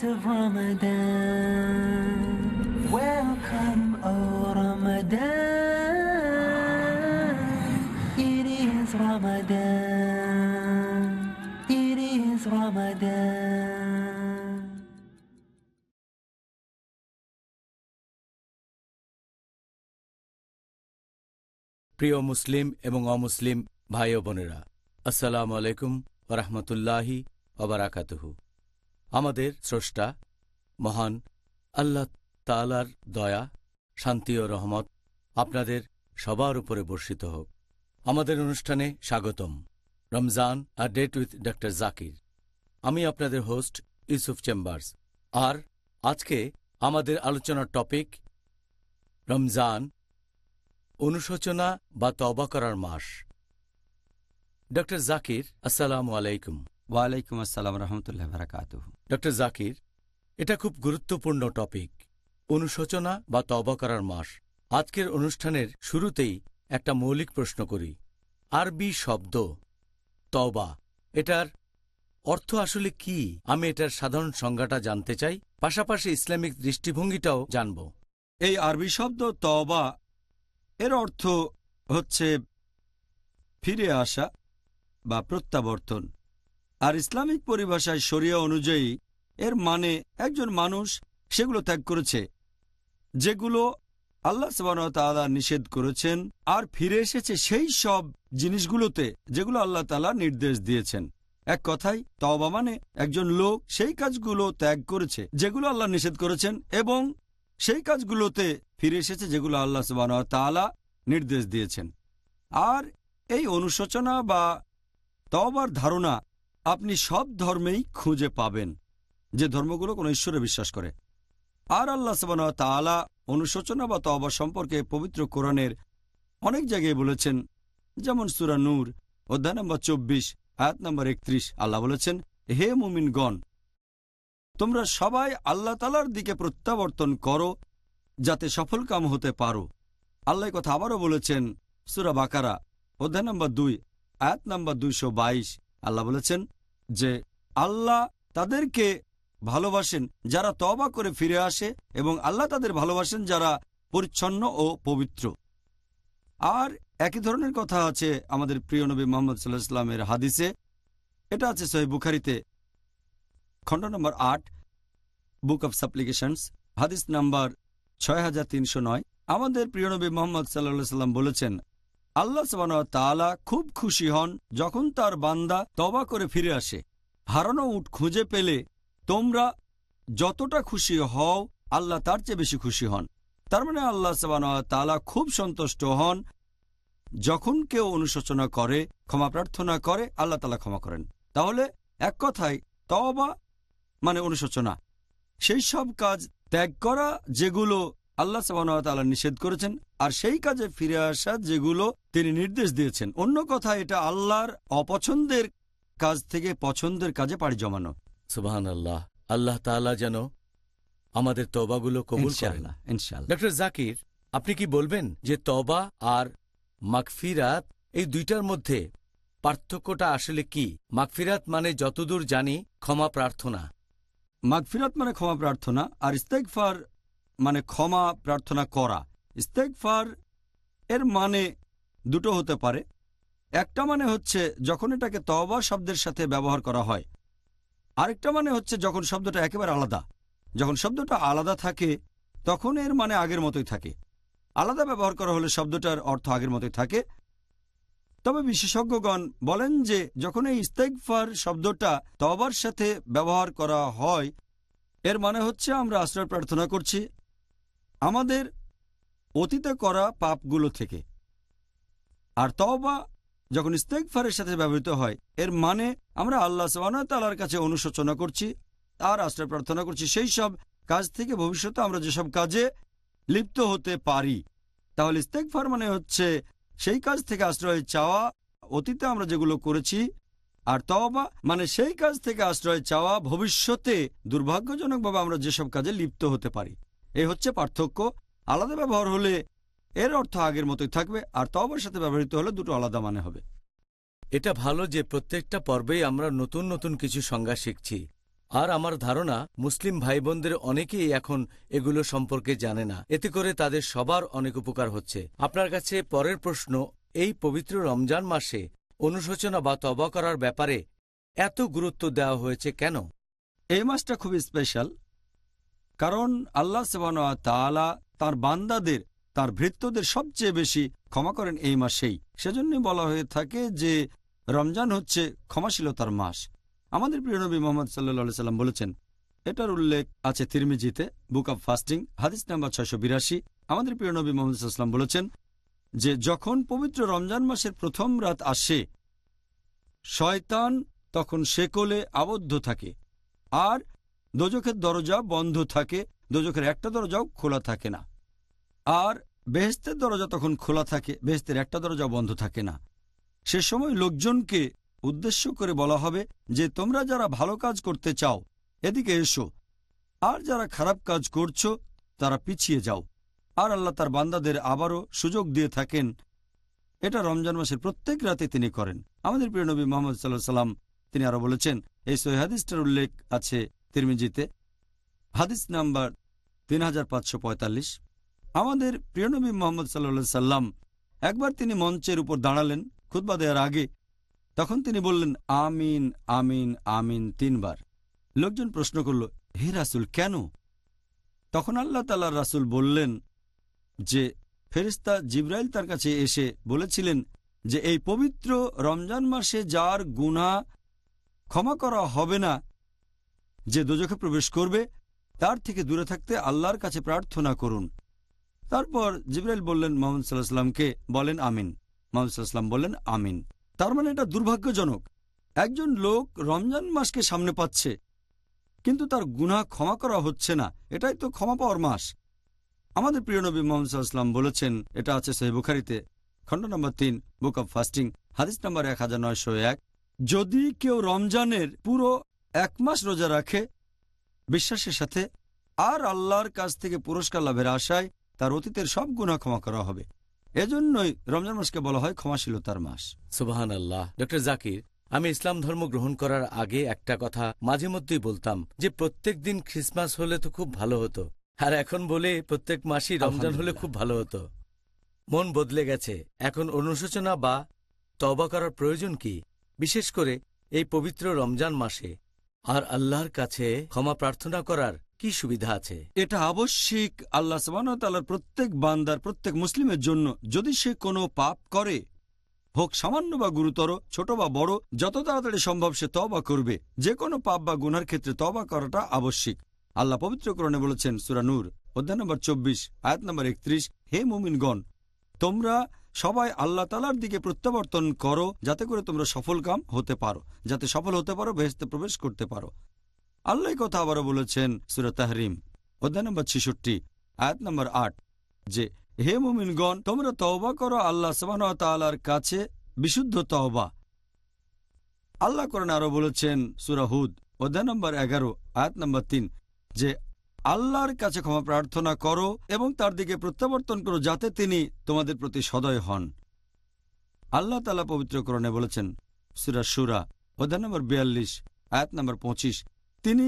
Night of Ramadan. Welcome, O Ramadan. It is Ramadan. It is Ramadan. প্রিয় মুসলিম এবং অমুসলিম ভাই বোনেরা আসসালামু আলাইকুম ওরহমতুল্লাহি ওবরাকাতুহু আমাদের স্রষ্টা, মহান আল্লাহ তালার দয়া, শান্তি ও রহমত আপনাদের সবার উপরে বর্ষিত হোক। আমাদের অনুষ্ঠানে স্বাগতম। রমজান আর ডেট উইথ ডক্টর জাকির। আমি আপনাদের হোস্ট ইউসুফ চেম্বার্স। আর আজকে আমাদের আলোচনার টপিক, রমজান অনুশোচনা বা তবা করার মাস। ডক্টর জাকির, আসসালামু আলাইকুম। ওয়ালাইকুম আসসালাম রহমতুল্লাহ বারাকাত ডক্টর জাকির এটা খুব গুরুত্বপূর্ণ টপিক। অনুশোচনা বা তবা করার মাস। আজকের অনুষ্ঠানের শুরুতেই একটা মৌলিক প্রশ্ন করি। আরবি শব্দ তবা এটার অর্থ আসলে কি? আমি এটার সাধারণ সংজ্ঞাটা জানতে চাই। পাশাপাশি ইসলামিক দৃষ্টিভঙ্গিটাও জানব। এই আরবি শব্দ তবা এর অর্থ হচ্ছে ফিরে আসা বা প্রত্যাবর্তন। আর ইসলামিক পরিভাষায় শরিয়া অনুযায়ী এর মানে একজন মানুষ সেগুলো ত্যাগ করেছে, যেগুলো আল্লাহ তাআলা নিষেধ করেছেন, আর ফিরে এসেছে সেই সব জিনিসগুলোতে যেগুলো আল্লাহ তাআলা নির্দেশ দিয়েছেন। এক কথায়, তওবা মানে একজন লোক সেই কাজগুলো ত্যাগ করেছে যেগুলো আল্লাহ নিষেধ করেছেন এবং সেই কাজগুলোতে ফিরে এসেছে যেগুলো আল্লাহ তাআলা নির্দেশ দিয়েছেন। আর এই অনুশোচনা বা তবার ধারণা আপনি সব ধর্মেই খুঁজে পাবেন, যে ধর্মগুলো কোনো ঈশ্বরে বিশ্বাস করে। আর আল্লাহ সবান তাআলা অনুশোচনা বা তবা সম্পর্কে পবিত্র কোরআনের অনেক জায়গায় বলেছেন, যেমন সুরা নূর, অধ্যায় নম্বর চব্বিশ, আয়াত নম্বর একত্রিশ, আল্লাহ বলেছেন, হে মুমিনগণ, তোমরা সবাই আল্লাহ তালার দিকে প্রত্যাবর্তন করো, যাতে সফল কাম হতে পারো। আল্লাহ কথা আবারও বলেছেন সুরা বাকারা, অধ্যায় নম্বর দুই, আয়াত নম্বর দুইশ বাইশ আল্লাহ বলেছেন যে আল্লাহ তাদেরকে ভালোবাসেন, যারা তবা করে ফিরে আসে এবং আল্লাহ তাদের ভালোবাসেন যারা পরিচ্ছন্ন ও পবিত্র। আর একই ধরনের কথা আছে আমাদের প্রিয় নবী মোহাম্মদ সাল্লাহ ইসলামের হাদিসে। এটা আছে সহি বুখারিতে, খণ্ড নম্বর আট, বুক অব সাপ্লিকেশনস, হাদিস নাম্বার ছয় হাজার তিনশো নয়। আমাদের প্রিয় নবী মোহাম্মদ সাল্লা সাল্লাম বলেছেন আল্লাহ তালা খুব খুশি হন যখন তার বান্দা তবা করে ফিরে আসে। হারানো উঠ খুঁজে পেলে তোমরা যতটা খুশি হও, আল্লাহ তার চেয়ে বেশি খুশি হন। তার মানে আল্লাহ তালা খুব সন্তুষ্ট হন। যখন কেউ অনুশোচনা করে, ক্ষমা প্রার্থনা করে, আল্লাহ তালা ক্ষমা করেন। তাহলে এক কথায় তবা মানে অনুশোচনা। সেই সব কাজ ত্যাগ করা যেগুলো আল্লাহ সাবান নিষেধ করেছেন আর সেই কাজে ফিরে আসা যেগুলো তিনি নির্দেশ দিয়েছেন। অন্য কথা এটা আল্লাহর অপছন্দের কাজ থেকে পছন্দের কাজে পাড়ি জমানো। সুবাহান আল্লাহ আল্লাহ তাআলা যেন আমাদের তবাগুলো কবুল করেন। ইনশাআল্লাহ ডক্টর জাকির আপনি কি বলবেন যে তবা আর মাকফিরাত এই দুইটার মধ্যে পার্থক্যটা আসলে কি? মাগফিরাত মানে যতদূর জানি ক্ষমা প্রার্থনা। মাগফিরাত মানে ক্ষমা প্রার্থনা আর ইস্তেকফার মানে ক্ষমা প্রার্থনা করা। ইস্তেকফার এর মানে দুটো হতে পারে। একটা মানে হচ্ছে যখন এটাকে তওবা শব্দের সাথে ব্যবহার করা হয়। আরেকটা মানে হচ্ছে যখন শব্দটা একেবারে আলাদা। যখন শব্দটা আলাদা থাকে, তখন এর মানে আগের মতোই থাকে। আলাদা ব্যবহার করা হলে শব্দটার অর্থ আগের মতোই থাকে। তবে বিশেষজ্ঞগণ বলেন যে, যখন এই ইস্তেকফার শব্দটা তবার সাথে ব্যবহার করা হয়, এর মানে হচ্ছে আমরা আশ্রয় প্রার্থনা করছি আমাদের অতীতে করা পাপগুলো থেকে। আর তওবা যখন ইস্তেকফারের সাথে ব্যবহৃত হয়, এর মানে আমরা আল্লাহ তালার কাছে অনুশোচনা করছি আর আশ্রয় প্রার্থনা করছি, সেই সব কাজ থেকে ভবিষ্যতে আমরা যেসব কাজে লিপ্ত হতে পারি। তাহলে ইস্তেকফার মানে হচ্ছে সেই কাজ থেকে আশ্রয় চাওয়া, অতীতে আমরা যেগুলো করেছি, আর তওবা মানে সেই কাজ থেকে আশ্রয় চাওয়া, ভবিষ্যতে দুর্ভাগ্যজনকভাবে আমরা যেসব কাজে লিপ্ত হতে পারি। এই হচ্ছে পার্থক্য। আলাদা ব্যবহার হলে এর অর্থ আগের মতোই থাকবে আর তওবার সাথে ব্যবহৃত হলে দুটো আলাদা মানে হবে। এটা ভালো যে প্রত্যেকটা পর্বেই আমরা নতুন নতুন কিছু সংজ্ঞা শিখছি। আর আমার ধারণা মুসলিম ভাই বোনদের অনেকেই এখন এগুলো সম্পর্কে জানে না। এতে করে তাদের সবার অনেক উপকার হচ্ছে। আপনার কাছে পরের প্রশ্ন এই পবিত্র রমজান মাসে অনুশোচনা বা তবা করার ব্যাপারে এত গুরুত্ব দেওয়া হয়েছে কেন? এই মাসটা খুবই স্পেশাল। কারণ আল্লাহ তাআলা তার বান্দাদের, তার ভৃত্যদের সবচেয়ে বেশি ক্ষমা করেন এই মাসেই। সেজন্যই বলা হয়ে থাকে যে রমজান হচ্ছে ক্ষমাশীলতার মাস। আমাদের প্রিয় নবী মোহাম্মদ সাল্লা সাল্লাম বলেছেন, এটার উল্লেখ আছে তিরমিজিতে, বুক অব ফাস্টিং, হাদিস নাম্বার ছয়শো বিরাশি। আমাদের প্রিয় নবী মোহাম্মদ সাল্লাম বলেছেন যে যখন পবিত্র রমজান মাসের প্রথম রাত আসে, শয়তান তখন সেকলে আবদ্ধ থাকে। আর দোজখের দরজা বন্ধ থাকে, দোজখের একটা দরজাও খোলা থাকে না। আর বেহেস্তের দরজা তখন খোলা থাকে, বেহেস্তের একটা দরজা বন্ধ থাকে না। সে সময় লোকজনকে উদ্দেশ্য করে বলা হবে যে, তোমরা যারা ভালো কাজ করতে চাও, এদিকে এসো। আর যারা খারাপ কাজ করছ, তারা পিছিয়ে যাও। আর আল্লাহ তার বান্দাদের আবারও সুযোগ দিয়ে থাকেন। এটা রমজান মাসের প্রত্যেক রাতে তিনি করেন। আমাদের প্রিয় নবী মোহাম্মদ সাল্লাহ সাল্লাম তিনি আরও বলেছেন, এই সহিহাদিসটার উল্লেখ আছে তিরমিজিতে, হাদিস নাম্বার তিন হাজার পাঁচশো পঁয়তাল্লিশ। আমাদের প্রিয়নবী মোহাম্মদ সাল্লা সাল্লাম একবার তিনি মঞ্চের উপর দাঁড়ালেন খুতবা দেওয়ার আগে। তখন তিনি বললেন, আমিন আমিন আমিন তিনবার। লোকজন প্রশ্ন করল, হে রাসুল, কেন? তখন আল্লাহ তাল্লাহ রাসুল বললেন যে ফেরিস্তা জিব্রাইল তার কাছে এসে বলেছিলেন যে, এই পবিত্র রমজান মাসে যার গুণা ক্ষমা করা হবে না যে দোজখে প্রবেশ করবে, তার থেকে দূরে থাকতে আল্লাহর কাছে প্রার্থনা করুন। তারপর জিবরাইল বললেন মোহাম্মদ সাল্লাহ সাল্লামকে বলেন আমিন। মোহাম্মদ সাল্লাম বললেন আমিন। তার মানে এটা দুর্ভাগ্যজনক। একজন লোক রমজান মাসকে সামনে পাচ্ছে, কিন্তু তার গুনাহ ক্ষমা করা হচ্ছে না। এটাই তো ক্ষমা পাওয়ার মাস। আমাদের প্রিয় নবী মোহাম্মদ বলেছেন, এটা আছে বুখারিতে, খণ্ড নম্বর তিন, বুক অব ফাস্টিং, হাদিস নম্বর এক হাজার নয়শো এক। যদি কেউ রমজানের পুরো এক মাস রোজা রাখে, বিশ্বাসের সাথে, আর আল্লাহর কাছ থেকে পুরস্কার লাভের আশায় তার অতীতের সব গুণা ক্ষমা করা হবে। এজন্যই রমজান মাসকে বলা হয় ক্ষমাশীলতার মাস। সুবাহান আল্লাহ ডক্টর জাকির, আমি ইসলাম ধর্ম গ্রহণ করার আগে একটা কথা মাঝে মধ্যেই বলতাম যে, প্রত্যেক দিন খ্রিসমাস হলে তো খুব ভালো হতো। আর এখন বলে প্রত্যেক মাসই রমজান হলে খুব ভালো হতো। মন বদলে গেছে। এখন অনুশোচনা বা তবা করার প্রয়োজন কি? বিশেষ করে এই পবিত্র রমজান মাসে। আর আল্লাহর কাছে ক্ষমা প্রার্থনা করার কি সুবিধা আছে? এটা আবশ্যিক আল্লাহ সবানতালার প্রত্যেক বান্দার, প্রত্যেক মুসলিমের জন্য। যদি সে কোনো পাপ করে, হোক সামান্য বা গুরুতর, ছোট বা বড়, যত তাড়াতাড়ি সম্ভব সে তবা করবে। যে কোনো পাপ বা গুনার ক্ষেত্রে তবা করাটা আবশ্যিক। আল্লাহ পবিত্রকরণে বলেছেন সুরানুর অধ্যায় নম্বর চব্বিশ, আয়াত নম্বর একত্রিশ, হে মুমিনগণ, তোমরা সবাই আল্লাহ তালার দিকে প্রত্যাবর্তন করো, যাতে করে তোমরা সফল কাম হতে পারো। যাতে সফল হতে পারো বেহেস্তে প্রবেশ করতে পারো। আল্লাহ কথা আবারও বলেছেন সুরত তাহরিম, অধ্যায় নম্বর ছিষট্টি, আয়াত নম্বর আট, যে, হে মুমিনগণ, তোমরা তওবা করো আল্লাহ সবান তালার কাছে বিশুদ্ধ তওবা। আল্লাহ করেন আরও বলেছেন সুরাহুদ অধ্যায় নম্বর এগারো, আয়াত নম্বর তিন, যে আল্লাহর কাছে ক্ষমা প্রার্থনা করো এবং তার দিকে প্রত্যাবর্তন করো যাতে তিনি তোমাদের প্রতি সদয় হন। আল্লাহ তালা পবিত্রকরণে বলেছেন, সুরা সুরা অধ্যায় নম্বর বিয়াল্লিশ, আয়াত নম্বর পঁচিশ, তিনি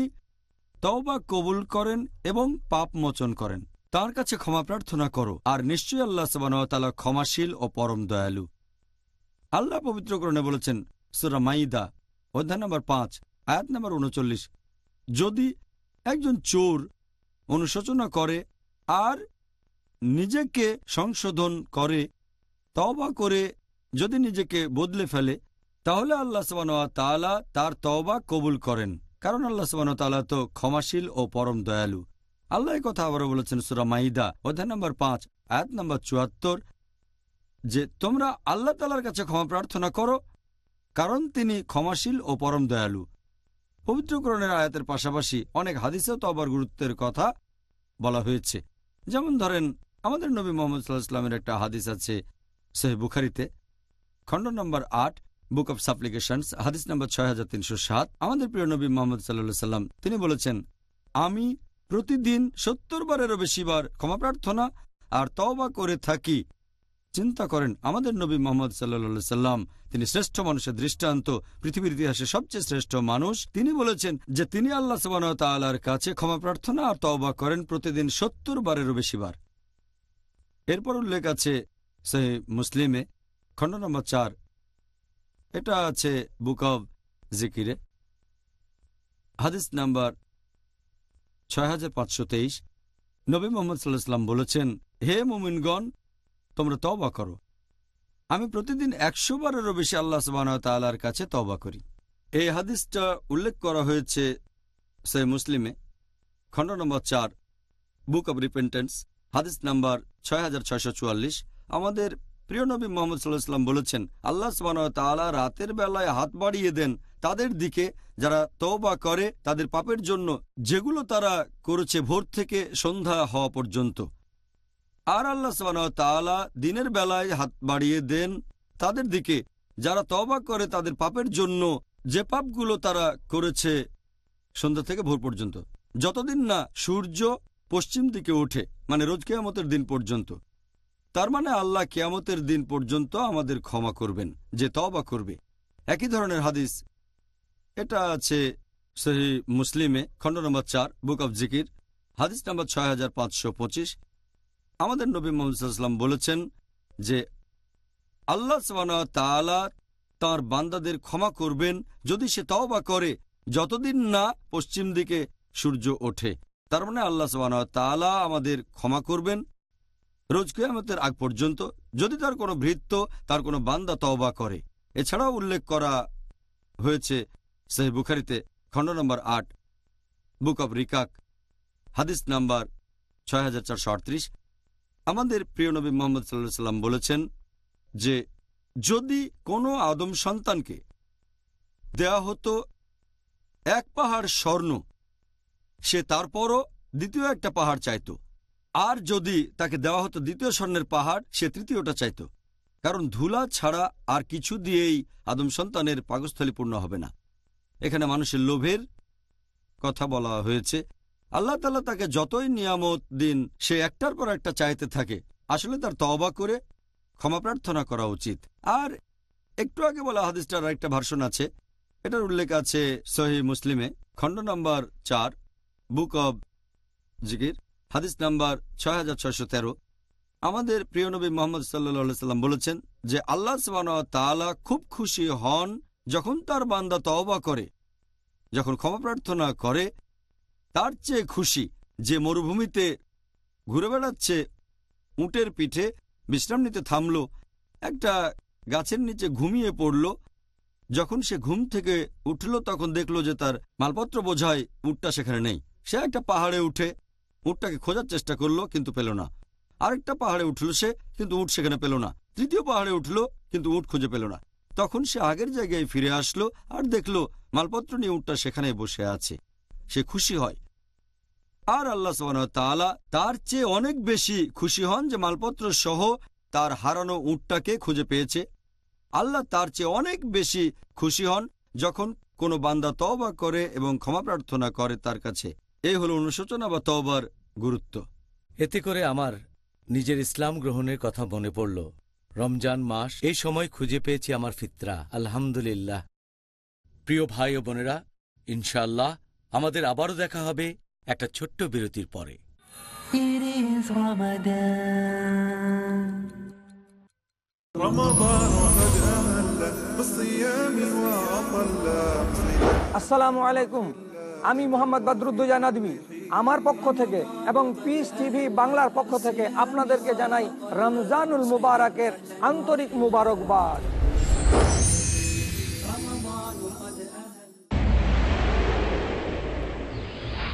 তওবা কবুল করেন এবং পাপ মোচন করেন। তার কাছে ক্ষমা প্রার্থনা করো, আর নিশ্চয়ই আল্লাহ সবানতালা ক্ষমাশীল ও পরম দয়ালু। আল্লাহ পবিত্রকরণে বলেছেন, সুরা মাইদা, অধ্যায় নম্বর পাঁচ, আয়াত নম্বর উনচল্লিশ, যদি একজন চোর অনুশোচনা করে আর নিজেকে সংশোধন করে, তওবা করে যদি নিজেকে বদলে ফেলে, তাহলে আল্লাহ তালা তার তওবা কবুল করেন। কারণ আল্লাহ তালা তো ক্ষমাশীল ও পরম দয়ালু। আল্লাহ কথা আবারও বলেছেন সুরা মাইদা, অধ্যায় নম্বর পাঁচ, আয়াত নম্বর চুয়াত্তর। যে তোমরা আল্লাহ তালার কাছে ক্ষমা প্রার্থনা করো, কারণ তিনি ক্ষমাশীল ও পরম দয়ালু। পবিত্রকরণের আয়াতের পাশাপাশি অনেক হাদিসেও তবার গুরুত্বের কথা বলা হয়েছে। যেমন ধরেন, আমাদের নবী মোহাম্মদ সাল্লাহ ইসলামের একটা হাদিস আছে সেহ বুখারিতে। খণ্ড নম্বর আট, বুক অব সাপ্লিকেশনস, হাদিস নম্বর ছয় হাজার তিনশো সাত। আমাদের প্রিয় নবী মোহাম্মদ সাল্লাহ সাল্লাম তিনি বলেছেন, আমি প্রতিদিন সত্তর বারেরও বেশি বার ক্ষমা প্রার্থনা আর তওবা করে থাকি চিন্তা করেন, আমাদের নবী মোহাম্মদ সাল্লা সাল্লাম, তিনি শ্রেষ্ঠ মানুষের দৃষ্টান্ত, পৃথিবীর ইতিহাসে সবচেয়ে শ্রেষ্ঠ মানুষ। তিনি বলেছেন যে, তিনি আল্লাহ সবান তালার কাছে ক্ষমা প্রার্থনা আর তওবা করেন প্রতিদিন সত্তর বারেরও বেশি বার। এরপর উল্লেখ আছে সে মুসলিমে, খণ্ড নম্বর চার। এটা আছে বুক অব জিকিরে, হাদিস নাম্বার ছয় হাজার পাঁচশো তেইশ। নবী মোহাম্মদ সাল্লাহ সাল্লাম বলেছেন, হে মুমিনগণ তোমরা তবা করো। আমি প্রতিদিন একশো বারেরও বেশি আল্লাহ সুবাহ তাল্লার কাছে তবা করি। এই হাদিসটা উল্লেখ করা হয়েছে সে মুসলিমে, খণ্ড নম্বর চার, বুক অব রিপেন্টেন্স, হাদিস নাম্বার ছয় হাজার ছয়শো চুয়াল্লিশ। আমাদের প্রিয় নবী মোহাম্মদ সাল্লাহ সাল্লাম বলেছেন, আল্লাহ সুবাহ তালা রাতের বেলায় হাত বাড়িয়ে দেন তাদের দিকে। যারা তওবা করে তাদের পাপের জন্য যেগুলো তারা করেছে ভোর থেকে সন্ধ্যা হওয়া পর্যন্ত। আর আল্লাহ তাআলা দিনের বেলায় হাত বাড়িয়ে দেন তাদের দিকে। যারা তবা করে তাদের পাপের জন্য যে পাপগুলো তারা করেছে সন্ধ্যা থেকে ভোর পর্যন্ত, যতদিন না সূর্য পশ্চিম দিকে ওঠে মানে রোজ কেয়ামতের দিন পর্যন্ত, তার মানে আল্লাহ কেয়ামতের দিন পর্যন্ত আমাদের ক্ষমা করবেন, যে তবা করবে। একই ধরনের হাদিস, এটা আছে সহি মুসলিমে, খণ্ড নম্বর চার, বুক অব জিকির, হাদিস নম্বর ছয় হাজার পাঁচশো পঁচিশ। আমাদের নবী মোহাম্মদাম বলেছেন যে আল্লাহ তাআলা তার বান্দাদের ক্ষমা করবেন যদি সে তওবা করে যতদিন না পশ্চিম দিকে সূর্য ওঠে। তার মানে আল্লাহ তাআলা আমাদের ক্ষমা করবেন রোজ কেয়ামতের আগ পর্যন্ত যদি তার কোনো ভৃত্য, তার কোনো বান্দা তওবা করে। এছাড়াও উল্লেখ করা হয়েছে সেই বুখারিতে খণ্ড নম্বর আট, বুক অব রিকাক, হাদিস নাম্বার ছয় হাজার চারশো আটত্রিশ। আমাদের প্রিয় নবী মোহাম্মদ সাল্লাহ সাল্লাম বলেছেন যে, যদি কোনো আদম সন্তানকে দেয়া হতো এক পাহাড় স্বর্ণ, সে তারপরও দ্বিতীয় একটা পাহাড় চাইত। আর যদি তাকে দেওয়া হতো দ্বিতীয় স্বর্ণের পাহাড়, সে তৃতীয়টা চাইত। কারণ ধুলা ছাড়া আর কিছু দিয়েই আদম সন্তানের পাকস্থলী পূর্ণ হবে না। এখানে মানুষের লোভের কথা বলা হয়েছে। আল্লাহ তালা তাকে যতই নিয়ামত দিন, সে একটার পর একটা চাইতে থাকে। আসলে তার তওবা করে ক্ষমা প্রার্থনা করা উচিত। আর একটু আগে বলা হাদিসটার একটা ভার্সন আছে। এটার উল্লেখ আছে সহি মুসলিমে, খণ্ড নম্বর চার, বুক অব জিকির, হাদিস নাম্বার ছয় হাজার ছয়শো তেরো। আমাদের প্রিয় নবী মোহাম্মদ সাল্লা সাল্লাম বলেছেন যে, আল্লাহ তাআলা খুব খুশি হন যখন তার বান্দা তওবা করে, যখন ক্ষমা প্রার্থনা করে তার চেয়ে খুশি যে মরুভূমিতে ঘুরে বেড়াচ্ছে উটের পিঠে বিশ্রাম নিতে থামল, একটা গাছের নিচে ঘুমিয়ে পড়ল। যখন সে ঘুম থেকে উঠল তখন দেখল যে তার মালপত্র বোঝায় উটটা সেখানে নেই। সে একটা পাহাড়ে উঠে উটটাকে খোঁজার চেষ্টা করল কিন্তু পেল না। আরেকটা পাহাড়ে উঠল সে কিন্তু উট সেখানে পেল না। তৃতীয় পাহাড়ে উঠল কিন্তু উট খুঁজে পেল না। তখন সে আগের জায়গায় ফিরে আসলো আর দেখল মালপত্র নিয়ে উটটা সেখানে বসে আছে। সে খুশি হয়। আর আল্লাহ তাআলা তার চেয়ে অনেক বেশি খুশি হন যে মালপত্র সহ তার হারানো উটটাকে খুঁজে পেয়েছে। আল্লাহ তার চেয়ে অনেক বেশি খুশি হন যখন কোনো বান্দা তওবা করে এবং ক্ষমা প্রার্থনা করে তার কাছে। এই হল অনুশোচনা বা তওবার গুরুত্ব। এতে করে আমার নিজের ইসলাম গ্রহণের কথা মনে পড়ল। রমজান মাস, এই সময় খুঁজে পেয়েছি আমার ফিতরা। আলহামদুলিল্লাহ। প্রিয় ভাই ও বোনেরা ইনশাল্লাহ আমাদের আবারও দেখা হবে একটা ছোট্ট বিরতির পরে। আসসালামু আলাইকুম। আমি মোহাম্মদ বাদরুদ্দোজা নাদবি। আমার পক্ষ থেকে এবং পিস টিভি বাংলার পক্ষ থেকে আপনাদেরকে জানাই রমজানুল মুবারকের আন্তরিক মুবারকবাদ।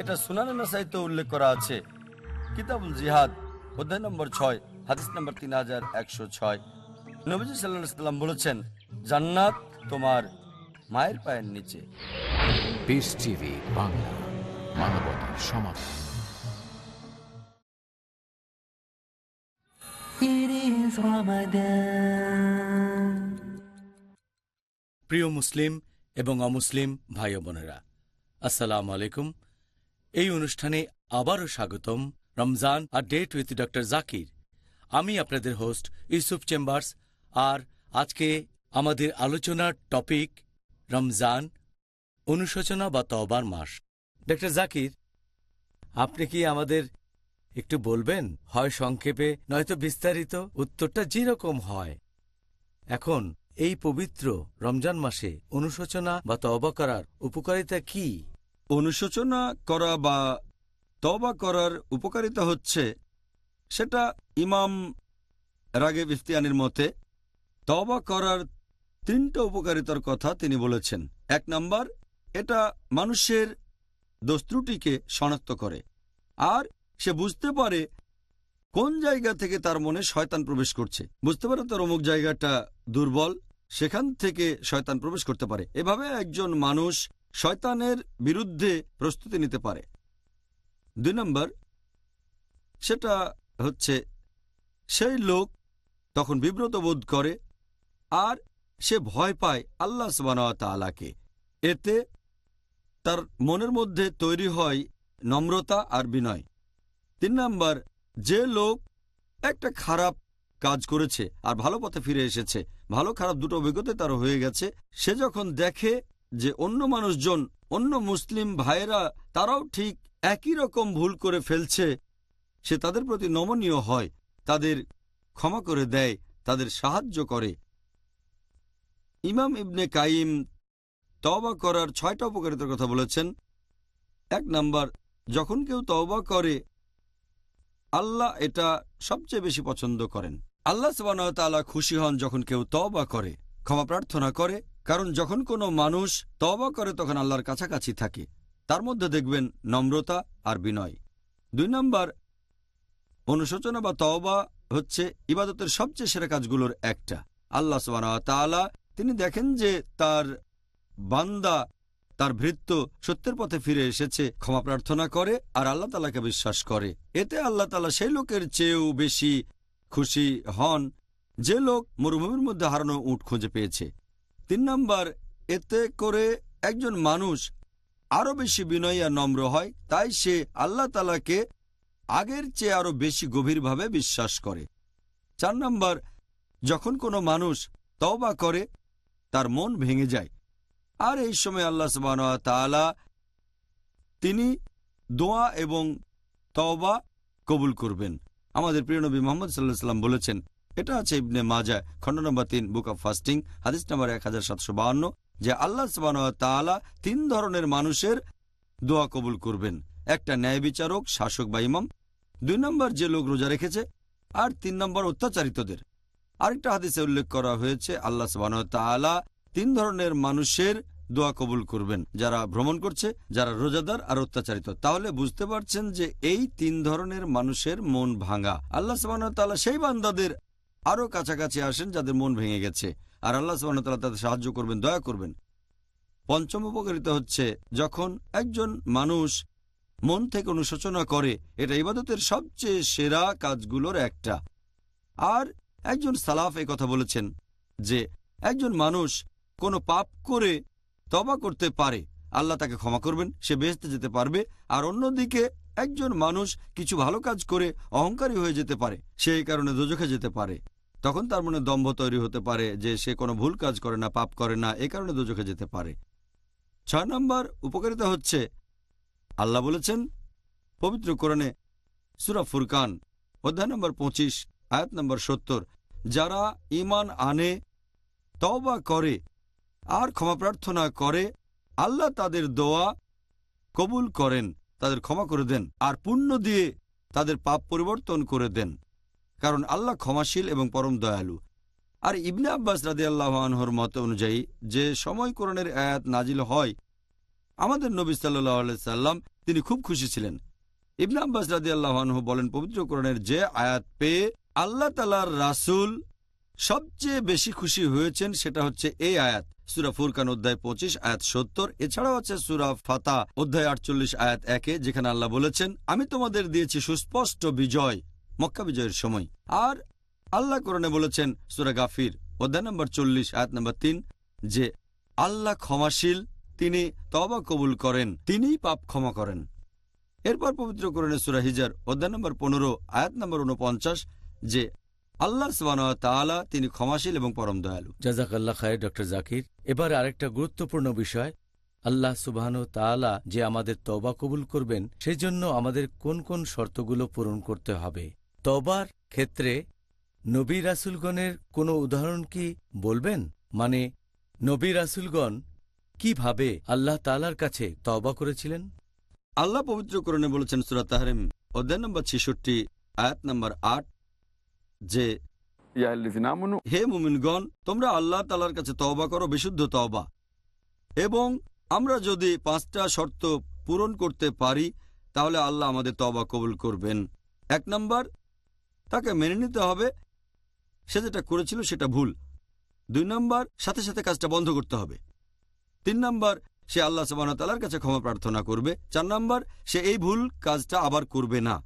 এটা সুনানা সাহিত্য উল্লেখ করা আছে। কিতাবুল জিহাদ অধ্যায় নম্বর ছয় হাদিস নম্বর তিন হাজার একশো ছয়। নবীজি সাল্লাহ সাল্লাম বলেছেন জান্নাত তোমার মায়ের পায়ের নিচে। পিস টিভি বাংলা মানবতার সমাধান. প্রিয় মুসলিম এবং অমুসলিম ভাই বোনেরা আসসালামু আলাইকুম। এই অনুষ্ঠানে আবারও স্বাগতম রমজান আর ডেট উইথ ডক্টর জাকির। আমি আপনাদের হোস্ট ইউসুফ চেম্বার্স আর আজকে আমাদের আলোচনার টপিক রমজান, অনুশোচনা বা তওবার মাস। ডক্টর জাকির, আপনি কি আমাদের একটু বলবেন? হয় সংক্ষেপে, নয়তো বিস্তারিত উত্তরটা যেরকম হয়। এখন, এই পবিত্র রমজান মাসে অনুশোচনা বা তওবা করার উপকারিতা কি? অনুশোচনা করা বা তবা করার উপকারিতা হচ্ছে সেটা ইমাম রাগে ইফতিয়ানির মতে তবা করার তিনটা উপকারিতার কথা তিনি বলেছেন। এক নাম্বার, এটা মানুষের দস্ত্রুটিকে শনাক্ত করে। আর সে বুঝতে পারে কোন জায়গা থেকে তার মনে শয়তান প্রবেশ করছে। বুঝতে পারে তার অমুক জায়গাটা দুর্বল, সেখান থেকে শয়তান প্রবেশ করতে পারে। এভাবে একজন মানুষ শয়তানের বিরুদ্ধে প্রস্তুতি নিতে পারে। দুই নম্বর, সেটা হচ্ছে সেই লোক তখন বিব্রত বোধ করে আর সে ভয় পায় আল্লাহ তালাকে এতে তার মনের মধ্যে তৈরি হয় নম্রতা আর বিনয়। তিন নম্বর, যে লোক একটা খারাপ কাজ করেছে আর ভালো পথে ফিরে এসেছে, ভালো খারাপ দুটো অভিজ্ঞতা তার হয়ে গেছে, সে যখন দেখে যে অন্য মানুষজন, অন্য মুসলিম ভাইয়েরা তারাও ঠিক একই রকম ভুল করে ফেলছে, সে তাদের প্রতি নমনীয় হয়, তাদের ক্ষমা করে দেয়, তাদের সাহায্য করে। ইমাম ইবনে কাইম তওবা করার ছয়টা উপকারিতার কথা বলেছেন। এক নাম্বার, যখন কেউ তওবা করে, আল্লাহ এটা সবচেয়ে বেশি পছন্দ করেন। আল্লাহ সবানতালা খুশি হন যখন কেউ তওবা করে, ক্ষমা প্রার্থনা করে কারণ যখন কোনো মানুষ তওবা করে তখন আল্লাহর কাছাকাছি থাকে। তার মধ্যে দেখবেন নম্রতা আর বিনয়। দুই নম্বর, অনুশোচনা বা তওবা হচ্ছে ইবাদতের সবচেয়ে সেরা কাজগুলোর একটা। আল্লাহ তাআলা তিনি দেখেন যে তার বান্দা, তার ভৃত্য সত্যের পথে ফিরে এসেছে, ক্ষমা প্রার্থনা করে আর আল্লাহ তালাকে বিশ্বাস করে। এতে আল্লাহ তালা সেই লোকের চেয়েও বেশি খুশি হন, যে লোক মরুভূমির মধ্যে হারানো উট খুঁজে পেয়েছে। তিন নম্বর, এতে করে একজন মানুষ আরও বেশি বিনয়ী আর নম্র হয়, তাই সে আল্লাহ তালাকে আগের চেয়ে আরও বেশি গভীরভাবে বিশ্বাস করে। চার নম্বর, যখন কোনো মানুষ তওবা করে, তার মন ভেঙে যায়। আর এই সময় আল্লাহ তাআলা তিনি দোয়া এবং তওবা কবুল করবেন। আমাদের প্রিয় নবী মোহাম্মদ সাল্লাহ সাল্লাম বলেছেন এটা আছে ইবনে মাজা খণ্ড নম্বর তিন, বুক অব ফাস্টিং, হাদিস নম্বর এক হাজার সাতশো বাহান্ন, যে আল্লাহ তাআলা তিন ধরনের মানুষের দোয়া কবুল করবেন। একটা ন্যায় বিচারক, শাসক বা ইমাম। দুই নম্বর, যে লোক রোজা রেখেছে। আর তিন নম্বর, অত্যাচারিতদের। আরেকটা হাদিসে উল্লেখ করা হয়েছে, আল্লাহ তাআলা তিন ধরনের মানুষের দোয়া কবুল করবেন। যারা ভ্রমণ করছে, যারা রোজাদার আর অত্যাচারিত। তাহলে বুঝতে পারছেন যে এই তিন ধরনের মানুষের মন ভাঙা। আল্লাহ সুবাহতাল্লাহ সেই বান্দাদের আরও কাছাকাছি আসেন যাদের মন ভেঙে গেছে। আর আল্লাহ সুবাহতাল্লাহ তাদের সাহায্য করবেন, দয়া করবেন। পঞ্চম উপকারিতা হচ্ছে যখন একজন মানুষ মন থেকে অনুশোচনা করে, এটা ইবাদতের সবচেয়ে সেরা কাজগুলোর একটা। আর একজন সালাফ এই কথা বলেছেন যে একজন মানুষ কোনো পাপ করে তবা করতে পারে, আল্লাহ তাকে ক্ষমা করবেন, সে বেহেস্তে যেতে পারবে। আর অন্যদিকে একজন মানুষ কিছু ভালো কাজ করে অহংকারী হয়ে যেতে পারে, সে এই কারণে দোজখে যেতে পারে। তখন তার মনে দম্ভ তৈরি হতে পারে যে সে কোনো ভুল কাজ করে না, পাপ করে না, এ কারণে দোজখে যেতে পারে। ছয় নম্বর উপকারিতা হচ্ছে, আল্লাহ বলেছেন, পবিত্র কোরআনে সুরা ফুরকান, অধ্যায় নম্বর পঁচিশ, আয়াত নম্বর সত্তর, যারা ইমান আনে, তওবা করে, আর ক্ষমা প্রার্থনা করে, আল্লাহ তাদের দোয়া কবুল করেন। তাদের ক্ষমা করে দেন আর পুণ্য দিয়ে তাদের পাপ পরিবর্তন করে দেন। কারণ আল্লাহ ক্ষমাশীল এবং পরম দয়ালু। আর ইবনে আব্বাস রাদি আল্লাহ আনহর মত অনুযায়ী, যে সময় কোরআনের আয়াত নাজিল হয়, আমাদের নবী সাল্লাম, তিনি খুব খুশি ছিলেন। ইবনে আব্বাস রাদি আল্লাহ আনহু বলেন, পবিত্র কোরআনের যে আয়াত পেয়ে আল্লাহ তালার রাসুল সবচেয়ে বেশি খুশি হয়েছেন, সেটা হচ্ছে এই আয়াত। সুরা ফুরকান অধ্যায় পঁচিশ, আয়াত সত্তর। এছাড়াও আছে সুরা ফাতা, অধ্যায় আটচল্লিশ, আয়াত একে, যেখানে আল্লাহ বলেছেন, আমি তোমাদের দিয়েছি সুস্পষ্ট বিজয়, মক্কা বিজয়ের সময়। আর আল্লাহ কোরআনে বলেছেন সুরা গাফির, অধ্যায় নম্বর চল্লিশ, আয়াত নম্বর তিন, যে আল্লাহ ক্ষমাশীল, তিনি তবা কবুল করেন, তিনিই পাপ ক্ষমা করেন। এরপর পবিত্র কোরআনে সুরা হিজার, অধ্যায় নম্বর পনেরো, আয়াত নম্বর উনপঞ্চাশ যে আল্লাহ তাআলা তিনি ক্ষমাশীল এবং পরম দয়ালু। জাজাকাল্লা খায়ের ডক্টর জাকির। এবার আরেকটা গুরুত্বপূর্ণ বিষয় আল্লাহ সুবাহানু তাআলা যে আমাদের তওবা কবুল করবেন সেজন্য আমাদের কোন কোন শর্তগুলো পূরণ করতে হবে? তবার ক্ষেত্রে নবী রাসুলগণের কোনো উদাহরণ কি বলবেন? মানে নবী রাসুলগণ কীভাবে আল্লাহ তাআলার কাছে তওবা করেছিলেন? আল্লাহ পবিত্র কোরআনে বলেছেন সুরা তাহরিম অধ্যায় নম্বর ছেষট্টি আয়াত নম্বর আট যে হে মুমিনগণ তোমরা আল্লাহ তালার কাছে তওবা করো বিশুদ্ধ তওবা। এবং আমরা যদি পাঁচটা শর্ত পূরণ করতে পারি তাহলে আল্লাহ আমাদের তওবা কবুল করবেন। এক নম্বর তাকে মেনে নিতে হবে সে যেটা করেছিল সেটা ভুল। দুই নম্বর সাথে সাথে কাজটা বন্ধ করতে হবে। তিন নম্বর সে আল্লাহ সবান তালার কাছে ক্ষমা প্রার্থনা করবে। চার নম্বর সে এই ভুল কাজটা আবার করবে না।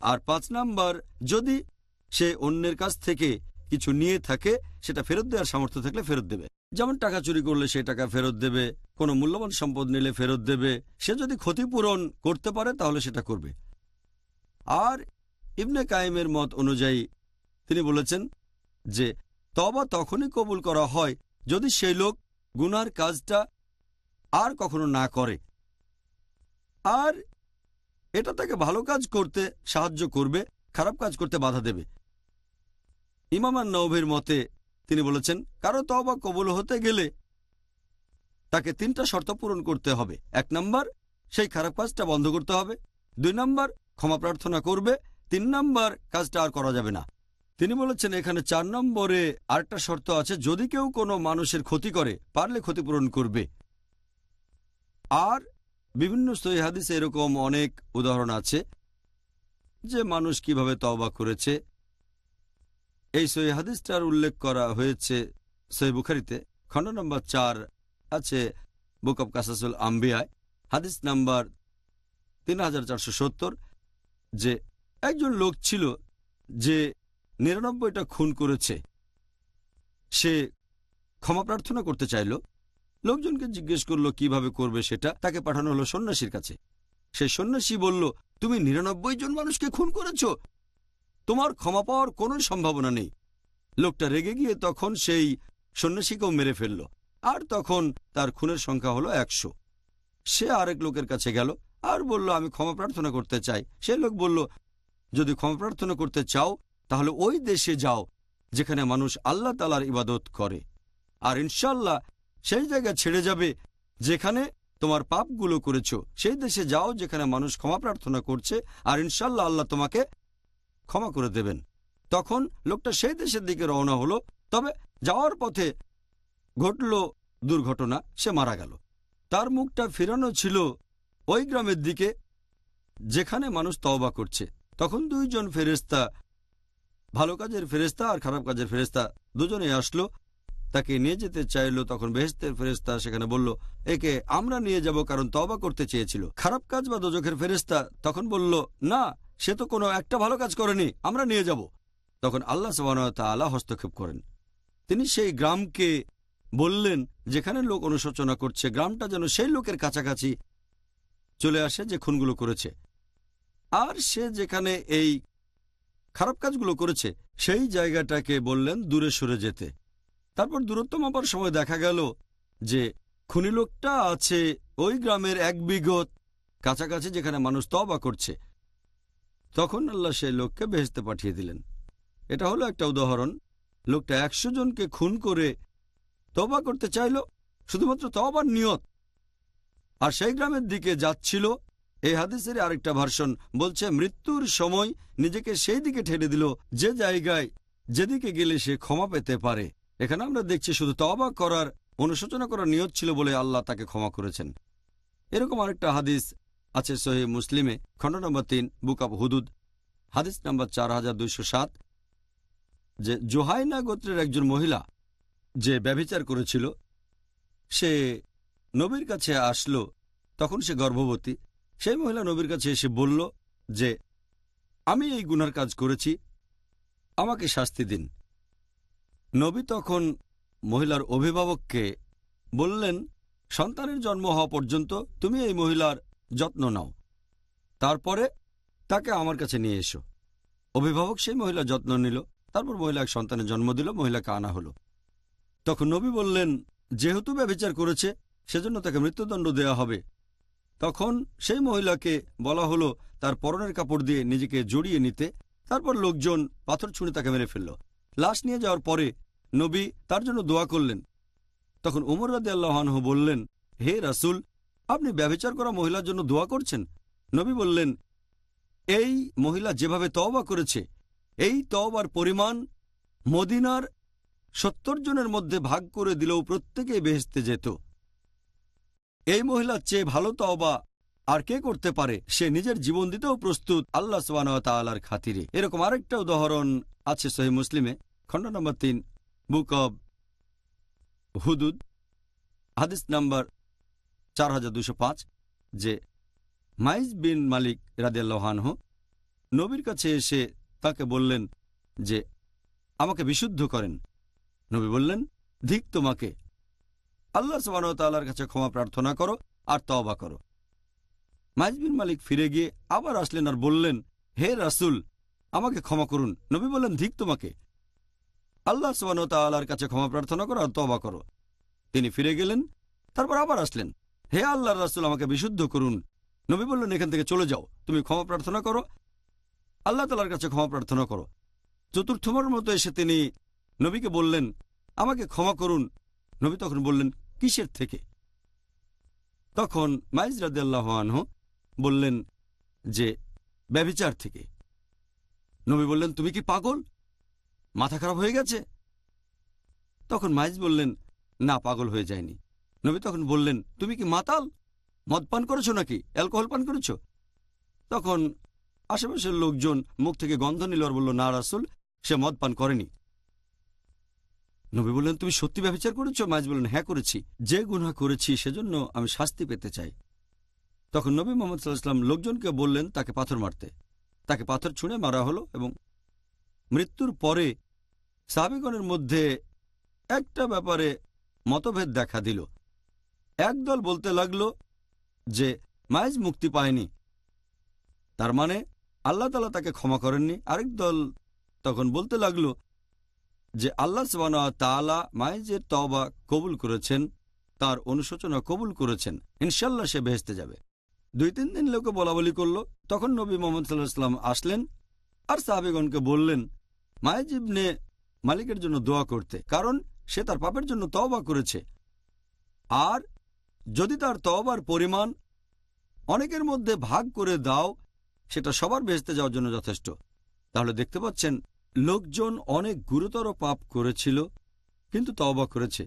আর পাঁচ নম্বর যদি সে অন্যের কাছ থেকে কিছু নিয়ে থাকে, সেটা ফেরত দেওয়ার সামর্থ্য থাকলে ফেরত দেবে। যেমন টাকা চুরি করলে সে টাকা ফেরত দেবে, কোনো মূল্যবান সম্পদ নিলে ফেরত দেবে। সে যদি ক্ষতিপূরণ করতে পারে, তাহলে সেটা করবে। আর ইবনে কায়েমের মত অনুযায়ী তিনি বলেছেন যে তবা তখনই কবুল করা হয় যদি সেই লোক গুনার কাজটা আর কখনো না করে। আর এটা তাকে ভালো কাজ করতে সাহায্য করবে খারাপ কাজ করতে বাধা দেবে। ইমামান নৌভের মতে তিনি বলেছেন, কারও তবা কবুল হতে গেলে তাকে তিনটা শর্ত পূরণ করতে হবে। এক নম্বর, সেই খারাপ কাজটা বন্ধ করতে হবে। দুই নম্বর, ক্ষমা প্রার্থনা করবে। তিন নম্বর, কাজটা আর করা যাবে না। তিনি বলেছেন, এখানে চার নম্বরে আরেকটা শর্ত আছে, যদি কেউ কোনো মানুষের ক্ষতি করে, পারলে ক্ষতিপূরণ করবে। আর বিভিন্ন সহি এরকম অনেক উদাহরণ আছে। যে মানুষ কীভাবে তওবা করেছে। এই সহি হাদিসটার উল্লেখ করা হয়েছে সহি বুখারিতে। খণ্ড নম্বর চার আছে বুক অব কাসাসুল আম্বিয়ায়। হাদিস নাম্বার তিন হাজার চারশো সত্তর যে একজন লোক ছিল যে নিরানব্বইটা খুন করেছে। সে ক্ষমা প্রার্থনা করতে চাইল। লোকজনকে জিজ্ঞেস করল, কীভাবে করবে সেটা? তাকে পাঠানো হলো সন্ন্যাসীর কাছে। সেই সন্ন্যাসী বলল, তুমি নিরানব্বই জন মানুষকে খুন করেছ। তোমার ক্ষমা পাওয়ার কোনো সম্ভাবনা নেই। লোকটা রেগে গিয়ে তখন সেই সন্ন্যাসীকেও মেরে ফেলল, আর তখন তার খুনের সংখ্যা হলো একশো। সে আরেক লোকের কাছে গেল আর বলল, আমি ক্ষমা প্রার্থনা করতে চাই। সে লোক বলল, যদি ক্ষমা প্রার্থনা করতে চাও, তাহলে ওই দেশে যাও, যেখানে মানুষ আল্লাহ তালার ইবাদত করে। আর ইনশাল্লাহ সেই জায়গা ছেড়ে যাবে, যেখানে তোমার পাপগুলো করেছ। সেই দেশে যাও যেখানে মানুষ ক্ষমা প্রার্থনা করছে, আর ইনশাল্লাহ আল্লাহ তোমাকে ক্ষমা করে দেবেন। তখন লোকটা সেই দেশের দিকে রওনা হলো, তবে যাওয়ার পথে ঘটল দুর্ঘটনা, সে মারা গেল। তার মুখটা ফেরানো ছিল ওই গ্রামের দিকে, যেখানে মানুষ তওবা করছে। তখন দুইজন ফেরেস্তা ভালো কাজের ফেরেস্তা আর খারাপ কাজের ফেরেস্তা দুজনে আসলো। তাকে নিয়ে যেতে চাইলো, তখন বেহেস্তের ফেরেস্তা সেখানে বলল, একে আমরা নিয়ে যাব কারণ তবা করতে চেয়েছিল। খারাপ কাজ বা দোজখের ফেরেস্তা তখন বলল, না, সে তো কোনো একটা ভালো কাজ করেনি, আমরা নিয়ে যাব। তখন আল্লাহ তালা হস্তক্ষেপ করেন। তিনি সেই গ্রামকে বললেন, যেখানে লোক অনুশোচনা করছে, গ্রামটা যেন সেই লোকের কাছাকাছি চলে আসে যে খুনগুলো করেছে। আর সে যেখানে এই খারাপ কাজগুলো করেছে, সেই জায়গাটাকে বললেন, দূরে সরে যেতে। তারপর দূরত্ব মাপার সময় দেখা গেল যে খুনি লোকটা আছে ওই গ্রামের এক বিঘত কাছাকাছি যেখানে মানুষ তবা করছে। তখন আল্লাহ সেই লোককে বেহেস্তে পাঠিয়ে দিলেন। এটা হলো একটা উদাহরণ। লোকটা একশো জনকে খুন করে তবা করতে চাইল, শুধুমাত্র তবার নিয়ত। আর সেই গ্রামের দিকে যাচ্ছিল, এই হাদিসের আরেকটা ভার্সন বলছে, মৃত্যুর সময় নিজেকে সেই দিকে ঠেলে দিল, যে জায়গায় যেদিকে গেলে সে ক্ষমা পেতে পারে। এখানে আমরা দেখছি শুধু তবা করার, অনুশোচনা করার নিয়ত ছিল বলে আল্লাহ তাকে ক্ষমা করেছেন। এরকম আরেকটা হাদিস আছে সহি মুসলিমে, খণ্ড নম্বর তিন, বুক অব হুদুদ। হাদিস নম্বর চার হাজার দুইশো সাত, যে জোহাইনা গোত্রের একজন মহিলা যে ব্যভিচার করেছিল, সে নবীর কাছে আসলো, তখন সে গর্ভবতী। সেই মহিলা নবীর কাছে এসে বলল যে, আমি এই গুনার কাজ করেছি, আমাকে শাস্তি দিন। নবী তখন মহিলার অভিভাবককে বললেন, সন্তানের জন্ম হওয়া পর্যন্ত তুমি এই মহিলার যত্ন নাও। তারপরে তাকে আমার কাছে নিয়ে এসো। অভিভাবক সেই মহিলার যত্ন নিল। তারপর মহিলা এক সন্তানের জন্ম দিল, মহিলাকে আনা হলো। তখন নবী বললেন, যেহেতু ব্যবচার করেছে, সেজন্য তাকে মৃত্যুদণ্ড দেয়া হবে। তখন সেই মহিলাকে বলা হলো, তার পরনের কাপড় দিয়ে নিজেকে জড়িয়ে নিতে। তারপর লোকজন পাথর ছুঁড়ে তাকে মেরে ফেলল। লাশ নিয়ে যাওয়ার পরে নবী তার জন্য দোয়া করলেন। তখন উমর রাদে আল্লাহানহ বললেন, হে রাসুল, আপনি ব্যবচার করা মহিলার জন্য দোয়া করছেন? নবী বললেন, এই মহিলা যেভাবে তওবা করেছে, এই তওবার পরিমাণ মদিনার সত্তর জনের মধ্যে ভাগ করে দিলেও প্রত্যেকেই বেহেস্তে যেত। এই মহিলার চেয়ে ভালো তওবা আর কে করতে পারে, সে নিজের জীবন দিতেও প্রস্তুত আল্লাহ সোয়ানার খাতিরে। এরকম আরেকটা উদাহরণ আছে সহি মুসলিমে, খণ্ড নম্বর তিন, বুক অব হুদুদ, হাদিস নম্বর চার হাজার দুশো পাঁচ, যে মাইজ বিন মালিক রাদিয়াল্লাহানহ নবীর কাছে এসে তাকে বললেন যে, আমাকে বিশুদ্ধ করেন। নবী বললেন, ধিক তোমাকে। আল্লাহ সুবাহতাল্লার কাছে ক্ষমা প্রার্থনা করো আর তওবা করো। মাইজ বিন মালিক ফিরে গিয়ে আবার আসলেন আর বললেন, হে রাসুল আমাকে ক্ষমা করুন। নবী বললেন ধিক তোমাকে। আল্লাহ সুবাহতাল্লার কাছে ক্ষমা প্রার্থনা করো আর তবা করো। তিনি ফিরে গেলেন, তারপর আবার আসলেন। হে আল্লাহ রাসুল, আমাকে বিশুদ্ধ করুন। নবী বললেন, এখান থেকে চলে যাও, তুমি ক্ষমা প্রার্থনা করো। আল্লাহ তালার কাছে ক্ষমা প্রার্থনা করো। চতুর্থবার মতো এসে তিনি নবীকে বললেন, আমাকে ক্ষমা করুন। নবী তখন বললেন, কিসের থেকে? তখন মাইজ রাদিয়াল্লাহ আনহু বললেন যে ব্যবিচার থেকে। নবী বললেন, তুমি কি পাগল? মাথা খারাপ হয়ে গেছে? তখন মাইজ বললেন, না, পাগল হয়ে যায়নি। নবী তখন বললেন, তুমি কি মাতাল? মদ পান করেছ নাকি? অ্যালকোহল পান করেছ? তখন আশেপাশের লোকজন মুখ থেকে গন্ধ নিল আর বলল, না রাসুল, সে মদ পান করেনি। নবী বললেন, তুমি সত্যি ব্যবচার করেছ? মাইজ বললেন হ্যাঁ করেছি। যে গুনাহ করেছি, সেজন্য আমি শাস্তি পেতে চাই। তখন নবী মোহাম্মদ সাল্লাহাম লোকজনকে বললেন তাকে পাথর মারতে। তাকে পাথর ছুঁড়ে মারা হলো এবং মৃত্যুর পরে সাহাবিগণের মধ্যে একটা ব্যাপারে মতভেদ দেখা দিল। একদল বলতে লাগল যে, মায়েজ মুক্তি পায়নি। তার মানে আল্লাহ তালা তাকে ক্ষমা করেননি। আরেক দল তখন বলতে লাগল যে, আল্লাহ সবানা তালা মাইজের তবা কবুল করেছেন, তার অনুশোচনা কবুল করেছেন। ইনশাল্লাহ সে বেহেস্তে যাবে। দুই তিন দিন লোকে বলা বলি করল। তখন নবী মোহাম্মদ সাল্লাহ সাল্লাম আসলেন আর সাহাবিগণকে বললেন মায়েজ ইবনে মালিকের জন্য দোয়া করতে, কারণ সে তার পাপের জন্য তওবা করেছে। আর যদি তার তওবার পরিমাণ অনেকের মধ্যে ভাগ করে দাও, সেটা সবার বেহেস্তে যাওয়ার জন্য যথেষ্ট। তাহলে দেখতে পাচ্ছেন, লোকজন অনেক গুরুতর পাপ করেছিল, কিন্তু তওবা করেছে।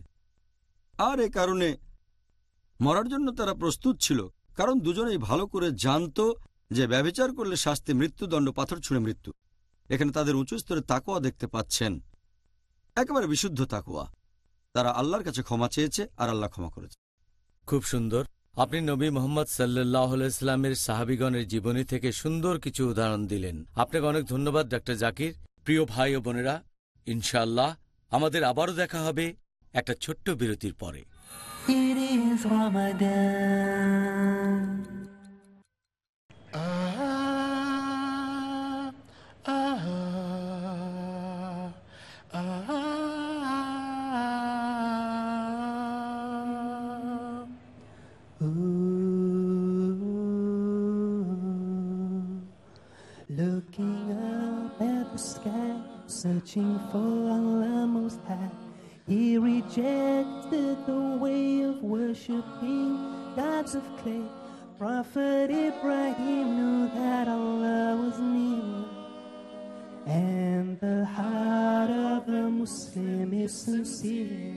আর এ কারণে মরার জন্য তারা প্রস্তুত ছিল। কারণ দুজনেই ভালো করে জানত যে ব্যবচার করলে শাস্তি মৃত্যুদণ্ড পাথর ছুঁড়ে মৃত্যু। এখানে তাদের উঁচু স্তরে তাকোয়া দেখতে পাচ্ছেন। একেবারে বিশুদ্ধ তাকোয়া তারা আল্লাহর কাছে ক্ষমা চেয়েছে আর আল্লাহ ক্ষমা করেছে। খুব সুন্দর। আপনি নবী মোহাম্মদ সাল্লাহ ইসলামের সাহাবিগণের জীবনী থেকে সুন্দর কিছু উদাহরণ দিলেন। আপনাকে অনেক ধন্যবাদ ডক্টর জাকির। প্রিয় ভাই ও বোনেরা ইনশাআল্লাহ আমাদের আবারও দেখা হবে একটা ছোট্ট বিরতির পরে। Is Ramadan. Ooh, Looking up at the sky, searching for Allah Most High. He rejected the way of worshipping gods of clay. Prophet Ibrahim knew that Allah was near. And the heart of the Muslim is sincere.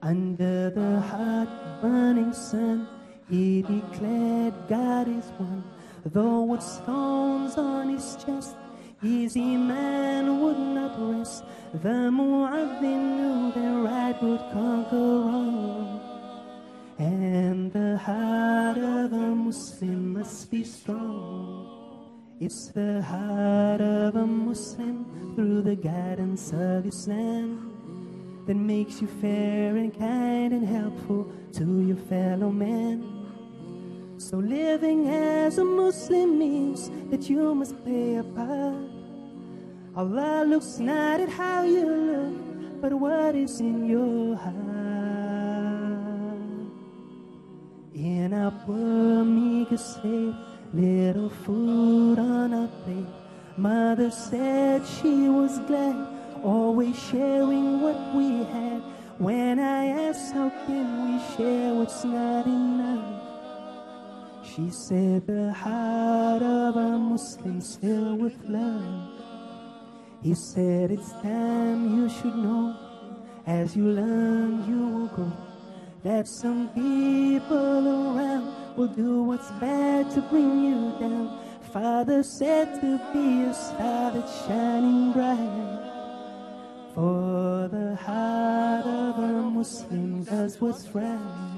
Under the hot burning sun, he declared God is one. Though with stones on his chest, his iman would not rest. The Mu'adhin knew that right would conquer wrong. Muslim must be strong. It's the heart of a Muslim through the guidance of Islam that makes you fair and kind and helpful to your fellow man. So living as a Muslim means that you must play a part. Allah looks not at how you look, but what is in your heart. In our poor meager state, little food on a plate. Mother said she was glad, always sharing what we had. When I asked how can we share what's not enough, she said the heart of a Muslim's filled with love. He said it's time you should know, as you learn you will grow, that some people around will do what's bad to bring you down. Father said to be a star that's shining bright. For the heart of a Muslim does what's right.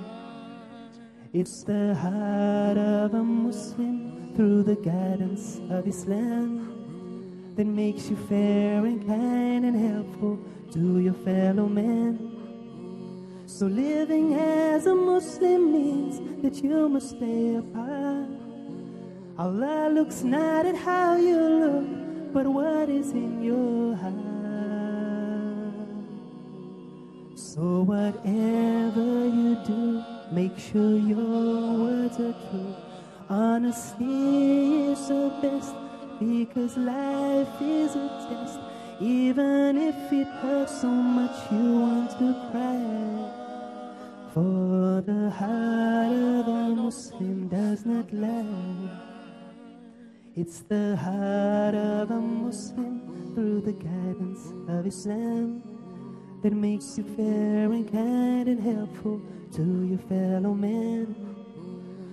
It's the heart of a Muslim through the guidance of Islam that makes you fair and kind and helpful to your fellow man. So living as a Muslim means that you must stay apart. Allah looks not at how you look, but what is in your heart. So whatever you do, make sure your words are true. Honesty is the best because life is a test. Even if it hurts so much, you want to cry. For the heart of a Muslim does not lie. It's the heart of a Muslim through the guidance of Islam that makes you fair and kind and helpful to your fellow man.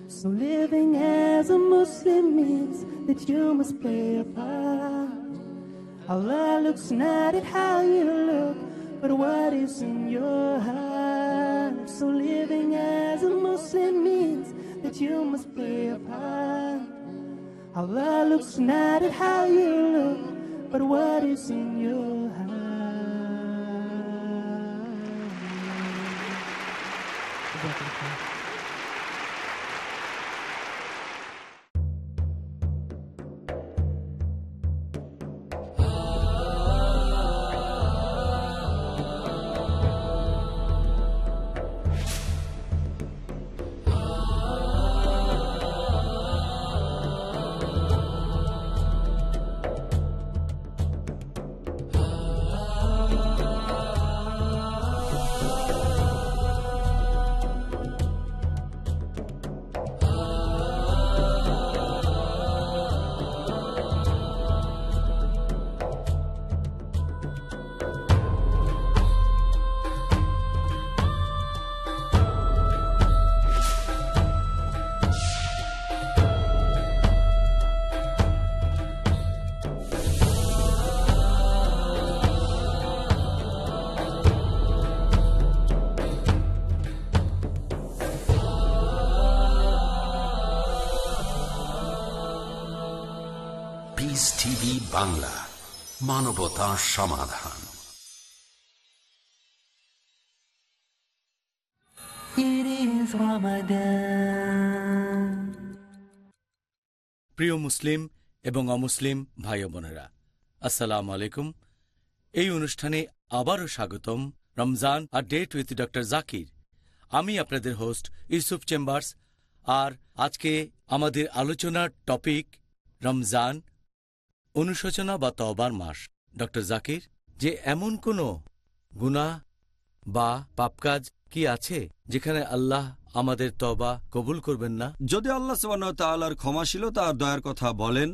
So living as a Muslim means that you must play a part. Allah looks not at how you look, but what is in your heart. So living as a Muslim means that you must play a part. Allah looks not at how you look, but what is in your Bangla মানবতা সমাধান। প্রিয় মুসলিম এবং অমুসলিম ভাই বোনেরা আসসালাম আলাইকুম। এই অনুষ্ঠানে আবারও স্বাগতম রমজান আর ডেট উইথ ডক্টর জাকির। আমি আপনাদের হোস্ট ইউসুফ চেম্বার্স আর আজকে আমাদের আলোচনার টপিক রমজান অনুশোচনা বা তবার মাস, ডক্টর জাকির, যে এমন কোনো গুনাহ বা পাপকাজ কি আছে যেখানে আল্লাহ আমাদের তবা কবুল করবেন না? যদি আল্লাহ তাআলার ক্ষমাশীলতা আর দয়ার কথা বলেন,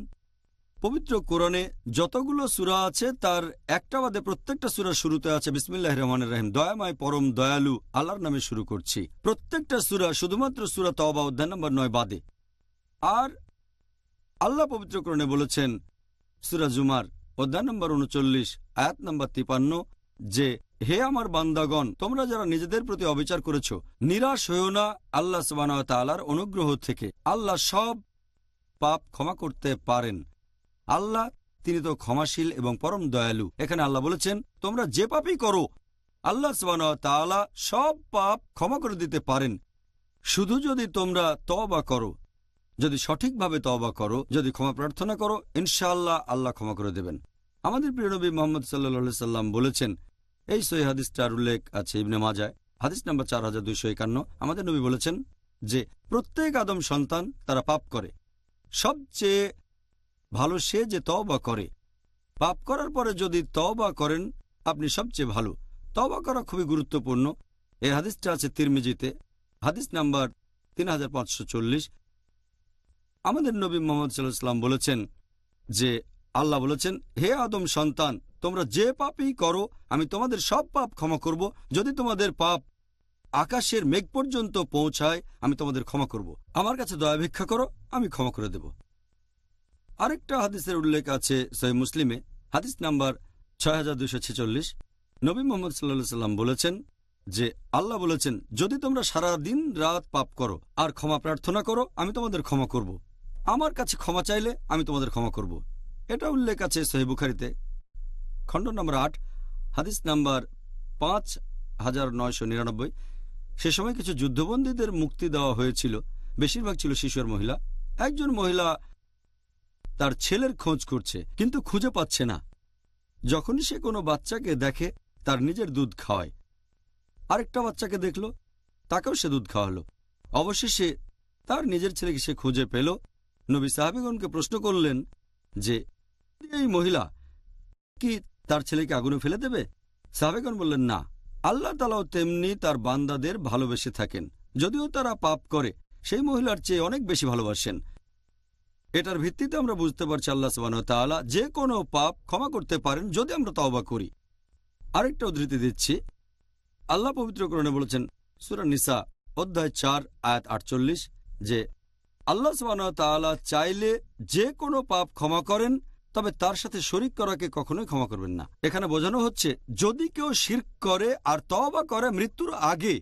পবিত্র কোরণে যতগুলো সূরা আছে, তার একটা বাদে প্রত্যেকটা সূরার শুরুতে আছে বিসমিল্লাহ রহমানের রহিম, দয়াময় পরম দয়ালু আল্লাহর নামে শুরু করছি। প্রত্যেকটা সূরা শুধুমাত্র সুরা তবা অধ্যায় নম্বর নয় বাদে। আর আল্লাহ পবিত্র কোরআনে বলেছেন সূরা জুমার অধ্যায় নম্বর উনচল্লিশ, আয়াত নম্বর তিপান্ন, যে, হে আমার বান্দাগণ, তোমরা যারা নিজেদের প্রতি অবিচার করেছ, নিরাশ হয়েও না আল্লাহ সুবাহ তালার অনুগ্রহ থেকে। আল্লাহ সব পাপ ক্ষমা করতে পারেন। আল্লাহ, তিনি তো ক্ষমাশীল এবং পরম দয়ালু। এখানে আল্লাহ বলেছেন, তোমরা যে পাপই করো, আল্লাহ সুবাহ সব পাপ ক্ষমা করে দিতে পারেন। শুধু যদি তোমরা তওবা করো যদি সঠিকভাবে তওবা করো, যদি ক্ষমা প্রার্থনা করো, ইনশাআল্লাহ আল্লাহ ক্ষমা করে দেবেন। আমাদের প্রিয় নবী মোহাম্মদ সাল্লা সাল্লাম বলেছেন, এই সই হাদিসটার উল্লেখ আছে ইবনে মাজায়, হাদিস নাম্বার চার হাজার দুইশো একান্ন। আমাদের নবী বলেছেন যে, প্রত্যেক আদম সন্তান তারা পাপ করে। সবচেয়ে ভালো সে যে তওবা করে, পাপ করার পরে যদি তওবা করেন, আপনি সবচেয়ে ভালো। তওবা করা খুবই গুরুত্বপূর্ণ। এই হাদিসটা আছে তিরমিজিতে, হাদিস নাম্বার তিন হাজার পাঁচশো চল্লিশ। আমাদের নবী মোহাম্মদ সাল্লাম বলেছেন যে, আল্লাহ বলেছেন, হে আদম সন্তান, তোমরা যে পাপই করো, আমি তোমাদের সব পাপ ক্ষমা করব। যদি তোমাদের পাপ আকাশের মেঘ পর্যন্ত পৌঁছায়, আমি তোমাদের ক্ষমা করব। আমার কাছে দয়া ভিক্ষা করো, আমি ক্ষমা করে দেব। আরেকটা হাদিসের উল্লেখ আছে সহি মুসলিমে, হাদিস নাম্বার ছয় হাজার দুশো ছেচল্লিশ। নবী মোহাম্মদ সাল্লা সাল্লাম বলেছেন যে, আল্লাহ বলেছেন, যদি তোমরা সারা দিন রাত পাপ করো আর ক্ষমা প্রার্থনা করো, আমি তোমাদের ক্ষমা করব। আমার কাছে ক্ষমা চাইলে আমি তোমাদের ক্ষমা করব। এটা উল্লেখ আছে সহি বুখারিতে। খণ্ড নম্বর আট, হাদিস নাম্বার পাঁচ হাজার নয়শো নিরানব্বই। সে সময় কিছু যুদ্ধবন্দীদের মুক্তি দেওয়া হয়েছিল। বেশিরভাগ ছিল শিশুর মহিলা। একজন মহিলা তার ছেলের খোঁজ করছে, কিন্তু খুঁজে পাচ্ছে না। যখনই সে কোনো বাচ্চাকে দেখে, তার নিজের দুধ খাওয়ায়। আরেকটা বাচ্চাকে দেখল, তাকেও সে দুধ খাওয়ালো। অবশেষে তার নিজের ছেলেকে সে খুঁজে পেল। নবী সাহাবিগণকে প্রশ্ন করলেন যে, এই মহিলা কি তার ছেলেকে আগুনে ফেলে দেবে? সাহাবেগণ বললেন, না। আল্লাহ তালাও তেমনি তার বান্দাদের ভালোবেসে থাকেন। যদিও তারা পাপ করে, সেই মহিলার চেয়ে অনেক বেশি ভালোবাসেন। এটার ভিত্তিতে আমরা বুঝতে পারছি আল্লাহ সবান তাআলা যে কোনো পাপ ক্ষমা করতে পারেন যদি আমরা তওবা করি। আরেকটা উদ্ধৃতি দিচ্ছি। আল্লাহ পবিত্রকরণে বলেছেন, সুরা নিসা অধ্যায় চার, আয়াত আটচল্লিশ, যে আল্লাহ সবান তাআলা চাইলে যে কোনো পাপ ক্ষমা করেন, তবে তার সাথে শরিক করাকে কখনোই ক্ষমা করবেন না। এখানে বোঝানো হচ্ছে, যদি কেউ শির্ক করে আর তওবা করে মৃত্যুর আগে,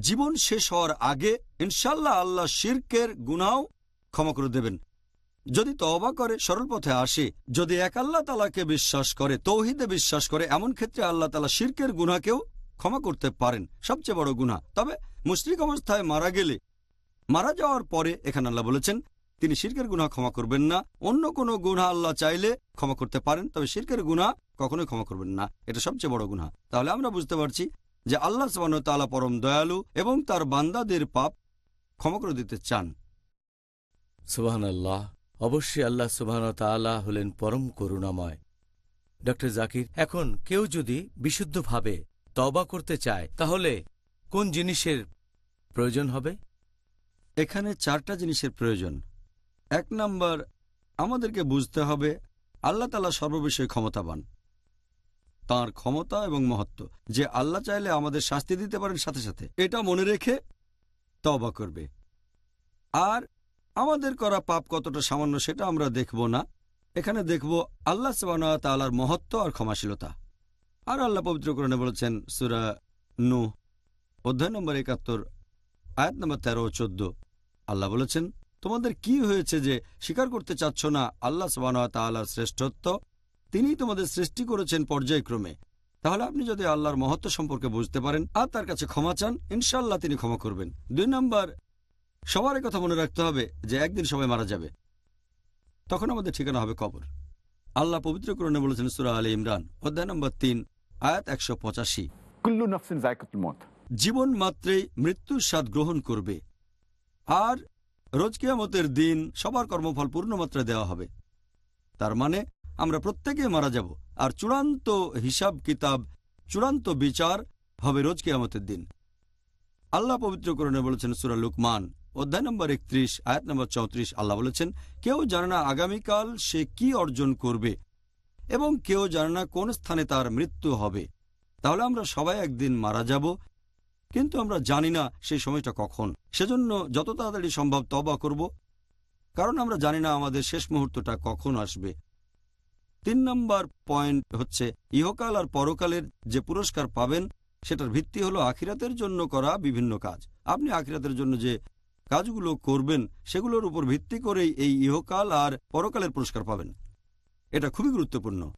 জীবন শেষ হওয়ার আগে ইনশাল্লাহ আল্লাহ শির্কের গুনাও ক্ষমা করে দেবেন। যদি তওবা করে, সরল পথে আসে, যদি এক আল্লাহ তালাকে বিশ্বাস করে, তৌহিদে বিশ্বাস করে, এমন ক্ষেত্রে আল্লাহ তালা শির্কের গুনাকেও ক্ষমা করতে পারেন। সবচেয়ে বড় গুনাহ। তবে মুশরিক অবস্থায় মারা গেলে মারা যাওয়ার পরে এখানে আল্লাহ বলেছেন, তিনি শির্কের গুনাহ ক্ষমা করবেন না। অন্য কোনো গুনাহ আল্লাহ চাইলে ক্ষমা করতে পারেন, তবে শির্কের গুনাহ কখনোই ক্ষমা করবেন না। এটা সবচেয়ে বড় গুনাহ। তাহলে আমরা বুঝতে পারছি যে আল্লাহ তালা পরম দয়ালু এবং তার বান্দাদের পাপ ক্ষমা করে দিতে চান। সুবাহান আল্লাহ অবশ্যই আল্লাহ সুবাহান তাআলা হলেন পরম করুণাময়। ড জাকির, এখন কেউ যদি বিশুদ্ধভাবে তবা করতে চায়, তাহলে কোন জিনিসের প্রয়োজন হবে? এখানে চারটা জিনিসের প্রয়োজন। এক নাম্বার, আমাদেরকে বুঝতে হবে আল্লাহ তালা সর্ববিষয়ে ক্ষমতাবান। তার ক্ষমতা এবং মহত্ব, যে আল্লাহ চাইলে আমাদের শাস্তি দিতে পারেন সাথে সাথে, এটা মনে রেখে তবা করবে। আর আমাদের করা পাপ কতটা সামান্য সেটা আমরা দেখব না। এখানে দেখব আল্লাহ তালার মহত্ব আর ক্ষমাশীলতা। আর আল্লাহ পবিত্রকরণে বলেছেন সুরা নু অধ্যায় নম্বর একাত্তর, আয়াত নম্বর তেরো চোদ্দ। আল্লাহ বলেছেন তোমাদের কি হয়েছে যে স্বীকার করতে চাচ্ছ না আল্লাহ সবান তাল্লাহর শ্রেষ্ঠত্ব? তিনিই তোমাদের সৃষ্টি করেছেন পর্যায়ক্রমে। তাহলে আপনি যদি আল্লাহর মহত্ব সম্পর্কে বুঝতে পারেন আর তার কাছে ক্ষমা চান ইনশাল্লাহ তিনি ক্ষমা করবেন। দুই নম্বর সবার কথা মনে রাখতে হবে যে একদিন সবাই মারা যাবে। তখন আমাদের ঠিকানা হবে কবর। আল্লাহ পবিত্র করণে বলেছেন সুরা আলী ইমরান অধ্যায় নম্বর তিন আয়াত একশো পঁচাশি। জীবন মাত্রেই মৃত্যুর স্বাদ গ্রহণ করবে। আর রোজ কিয়ামতের দিন সবার কর্মফল পূর্ণমাত্রায় দেওয়া হবে। তার মানে আমরা প্রত্যেকে মারা যাব। আর চূড়ান্ত হিসাব কিতাব, চূড়ান্ত বিচার হবে রোজ কিয়ামতের দিন। আল্লাহ পবিত্রকরণে বলেছেন সুরা লুকমান, অধ্যায় নম্বর একত্রিশ, আয়াত নম্বর চৌত্রিশ, আল্লাহ বলেছেন, কেউ জানে না আগামীকাল সে কি অর্জন করবে এবং কেউ জানে না কোন স্থানে তার মৃত্যু হবে। তাহলে আমরা সবাই একদিন মারা যাব কিন্তু আমরা জানি না সেই সময়টা কখন। সেজন্য যত তাড়াতাড়ি সম্ভব তবা করব, কারণ আমরা জানি না আমাদের শেষ মুহূর্তটা কখন আসবে। তিন নম্বর পয়েন্ট হচ্ছে, ইহকাল আর পরকালের যে পুরস্কার পাবেন, সেটার ভিত্তি হলো আখিরাতের জন্য করা বিভিন্ন কাজ। আপনি আখিরাতের জন্য যে কাজগুলো করবেন, সেগুলোর উপর ভিত্তি করেই এই ইহকাল আর পরকালের পুরস্কার পাবেন। এটা খুবই গুরুত্বপূর্ণ।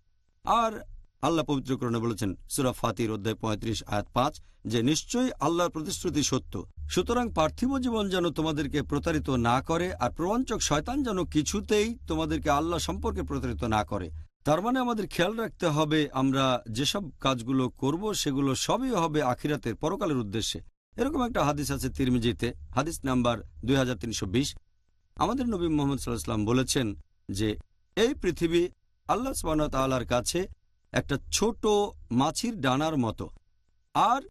আর আল্লাহ পবিত্রকরণে বলেছেন, সুরা ফাতির অধ্যায় পঁয়ত্রিশ, আয়াত পাঁচ, যে নিশ্চয়ই আল্লাহর প্রতিশ্রুতি সত্য। সুতরাং পার্থিব জীবন যেন তোমাদেরকে প্রতারিত না করে, আর প্রবঞ্চক শয়তান যেন কিছুতেই তোমাদেরকে আল্লাহ সম্পর্কে প্রতারিত না করে। তার মানে আমাদের খেয়াল রাখতে হবে, আমরা যেসব কাজগুলো করব, সেগুলো সবই হবে আখিরাতের পরকালের উদ্দেশ্যে। এরকম একটা হাদিস আছে তিরমিজিতে, হাদিস নাম্বার দুই হাজার তিনশো বিশ। আমাদের নবী মোহাম্মদ সাল্লাহাম বলেছেন যে, এই পৃথিবী আল্লাহ সুবাহ তাল্লার কাছে একটা ছোট মাছির ডানার মতো। আর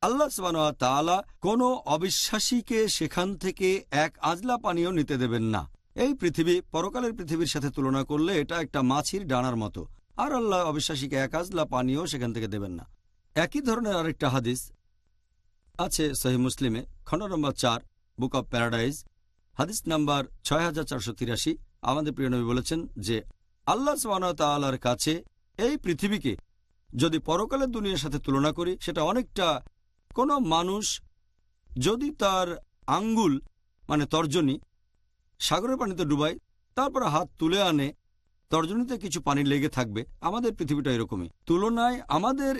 আল্লাহ তাআলা কোনো অবিশ্বাসীকে সেখান থেকে এক আজলা পানীয় নিতে দেবেন না। এই পৃথিবী, পরকালের পৃথিবীর সাথে তুলনা করলে এটা একটা মাছির ডানার মতো। আর আল্লাহ অবিশ্বাসীকে এক আজলা পানীয় সেখান থেকে দেবেন না। একই ধরনের আরেকটা হাদিস আছে সহি মুসলিমে, খণ্ড নম্বর চার, বুক অব প্যারাডাইজ, হাদিস নাম্বার ছয় আমাদের প্রিয় নবী বলেছেন যে, আল্লাহ তাআলার কাছে এই পৃথিবীকে যদি পরকালের দুনিয়ার সাথে তুলনা করি, সেটা অনেকটা কোনো মানুষ যদি তার আঙ্গুল মানে তর্জনী, সাগরের পানিতে ডুবায়, তারপরে হাত তুলে আনে, তর্জনীতে কিছু পানি লেগে থাকবে, আমাদের পৃথিবীটা এরকমই। তুলনায় আমাদের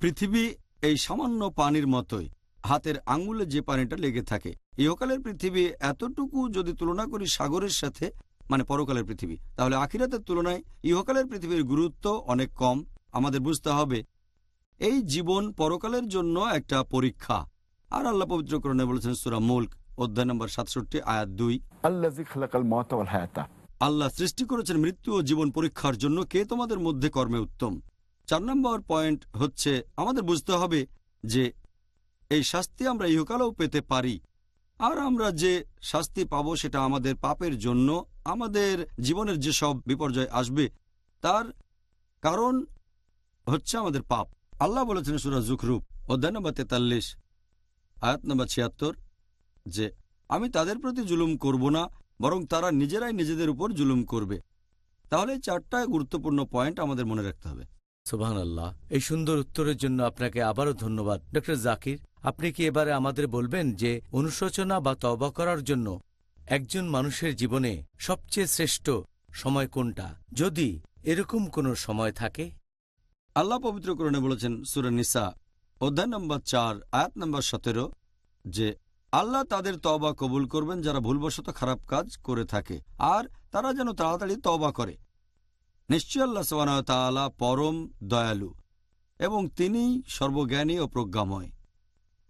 পৃথিবী এই সামান্য পানির মতোই, হাতের আঙ্গুলে যে পানিটা লেগে থাকে। ইহকালের পৃথিবী এতটুকু যদি তুলনা করি সাগরের সাথে মানে পরকালের পৃথিবী। তাহলে আখিরাতের তুলনায় ইহকালের পৃথিবীর গুরুত্ব অনেক কম। আমাদের বুঝতে হবে এই জীবন পরকালের জন্য একটা পরীক্ষা। আর আল্লাহ পবিত্রকরণে বলেছেন সুরা মুল্ক অধ্যায় নম্বর সাতষট্টি আয়াত দুই। আল্লাহ সৃষ্টি করেছেন মৃত্যু ও জীবন পরীক্ষার জন্য কে তোমাদের মধ্যে কর্মে উত্তম? চার নম্বর পয়েন্ট হচ্ছে আমাদের বুঝতে হবে যে এই শাস্তি আমরা ইহকালেও পেতে পারি। আর আমরা যে শাস্তি পাবো সেটা আমাদের পাপের জন্য, আমাদের জীবনের যেসব বিপর্যয় আসবে, তার কারণ হচ্ছে আমাদের পাপ। আল্লাহ বলেছেন সুরা জুখরুপ অধ্যায় নম্বর তেতাল্লিশ, আয়াত নম্বর ছিয়াত্তর, যে আমি তাদের প্রতি জুলুম করব না, বরং তারা নিজেরাই নিজেদের উপর জুলুম করবে। তাহলে এই চারটা গুরুত্বপূর্ণ পয়েন্ট আমাদের মনে রাখতে হবে। সুবহান আল্লাহ এই সুন্দর উত্তরের জন্য আপনাকে আবারও ধন্যবাদ। ডক্টর জাকির, আপনি কি এবারে আমাদের বলবেন যে অনুশোচনা বা তবা করার জন্য একজন মানুষের জীবনে সবচেয়ে শ্রেষ্ঠ সময় কোনটা? যদি এরকম কোনো সময় থাকে। আল্লাহ পবিত্র পবিত্রকরণে বলেছেন সুরা নিসা, অধ্যায় নম্বর চার, আয়াত নম্বর সতেরো, যে আল্লাহ তাদের তবা কবুল করবেন যারা ভুলবশত খারাপ কাজ করে থাকে, আর তারা যেন তাড়াতাড়ি তবা করে। নিশ্চয় আল্লাহ তাআলা পরম দয়ালু এবং তিনি সর্বজ্ঞানী ও প্রজ্ঞাময়।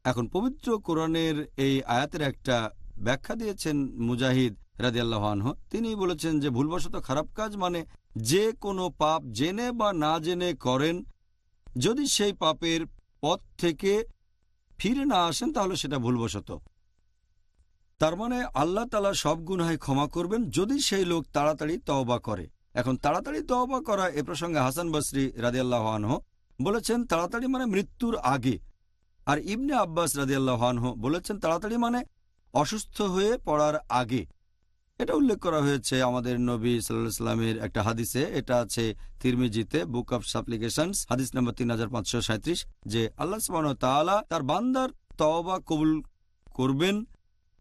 এখন পবিত্র কোরআনের এই আয়াতের একটা ব্যাখ্যা দিয়েছেন মুজাহিদ রাজিয়াল্লাহানহ তিনি বলেছেন যে, ভুলবশত খারাপ কাজ মানে যে কোনো পাপ জেনে বা না জেনে করেন, যদি সেই পাপের পথ থেকে ফিরে না আসেন, তাহলে সেটা ভুলবশত। তার মানে আল্লাহ তালা সব গুনাহে ক্ষমা করবেন যদি সেই লোক তাড়াতাড়ি তওবা করে। এখন তাড়াতাড়ি তওবা করা এ প্রসঙ্গে হাসান বসরি রাজিয়াল্লাহ আনহ বলেছেন, তাড়াতাড়ি মানে মৃত্যুর আগে। আর ইবনে আব্বাস রাজিয়াল্লাহ আনহ বলেছেন, তাড়াতাড়ি মানে অসুস্থ হয়ে পড়ার আগে। এটা উল্লেখ করা হয়েছে আমাদের নবী সাল্লাহ সাল্লামের একটা হাদিসে। এটা আছে তিরমিজিতে, বুক অব সাপ্লিকেশনস, হাদিস নম্বর তিন হাজার পাঁচশো সাঁইত্রিশ, যে আল্লাহ তার বান্দার তওবা কবুল করবেন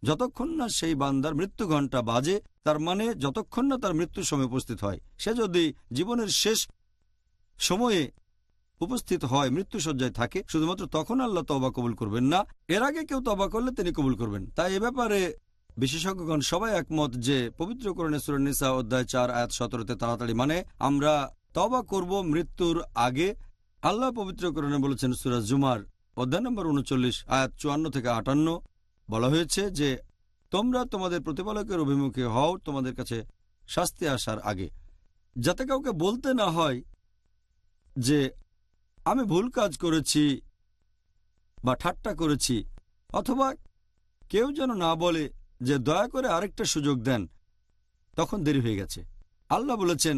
যতক্ষণ না সেই বান্দার মৃত্যু ঘণ্টা বাজে, তার মানে যতক্ষণ না তার মৃত্যুর সময় উপস্থিত হয়। সে যদি জীবনের শেষ সময়ে উপস্থিত হয়, মৃত্যুসজ্জায় থাকে, শুধুমাত্র তখন আল্লাহ তবা কবুল করবেন না, এর আগে কেউ তবা করলে তিনি কবুল করবেন। তাই এ ব্যাপারে বিশেষজ্ঞগণ সবাই একমত যে পবিত্র করণে সুরনিসা অধ্যায় চার, আয়াত সতেরোতে তাড়াতাড়ি মানে আমরা তবা করব মৃত্যুর আগে। আল্লাহ পবিত্র করণে বলেছেন সুরাজ জুমার অধ্যায় নম্বর উনচল্লিশ, আয়াত চুয়ান্ন থেকে আটান্ন। বলা হয়েছে যে, তোমরা তোমাদের প্রতিপালকের অভিমুখে হও, তোমাদের কাছে শাস্তি আসার আগে। যাতে কাউকে বলতে না হয় যে, আমি ভুল কাজ করেছি বা ঠাট্টা করেছি, অথবা কেউ যেন না বলে যে, দয়া করে আরেকটা সুযোগ দেন, তখন দেরি হয়ে গেছে। আল্লাহ বলেছেন,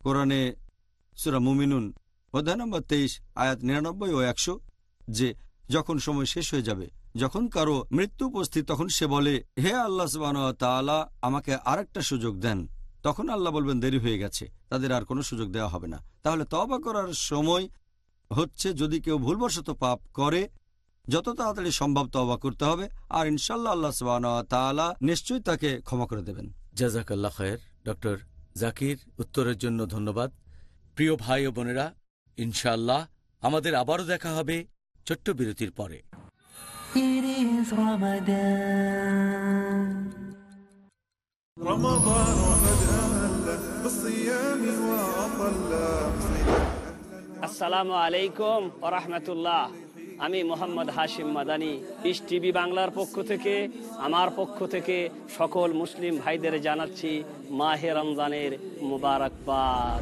কোরআনে সুরা মুমিনুন, অধ্যায় নম্বর তেইশ, আয়াত নিরানব্বই ও একশো, যে, যখন সময় শেষ হয়ে যাবে যখন কারও মৃত্যু উপস্থিত, তখন সে বলে, হে আল্লাহ তাআলা, আমাকে আরেকটা সুযোগ দেন। তখন আল্লাহ বলবেন, দেরি হয়ে গেছে, তাদের আর কোনো সুযোগ দেওয়া হবে না। তাহলে তবা করার সময় হচ্ছে, যদি কেউ ভুলবশত পাপ করে, যত তাড়াতাড়ি সম্ভব তবা করতে হবে। আর ইনশাল্লাহ আল্লাহ তাআলা নিশ্চয়ই তাকে ক্ষমা করে দেবেন। জাজাকাল্লা খায়ের। ডক্টর জাকির, উত্তরের জন্য ধন্যবাদ। প্রিয় ভাই ও বোনেরা, ইনশাআল্লাহ আমাদের আবারও দেখা হবে ছোট্ট বিরতির পরে। It is Ramadan. رمضان قد أهل بالصيام وأطل আসসালামু আলাইকুম ওরহমতুল্লাহ আমি মোহাম্মদ হাশিম মাদানি ইস টিভি বাংলার পক্ষ থেকে আমার পক্ষ থেকে সকল মুসলিম ভাইদের জানাচ্ছি মাহে রমজানের মুবারকবাদ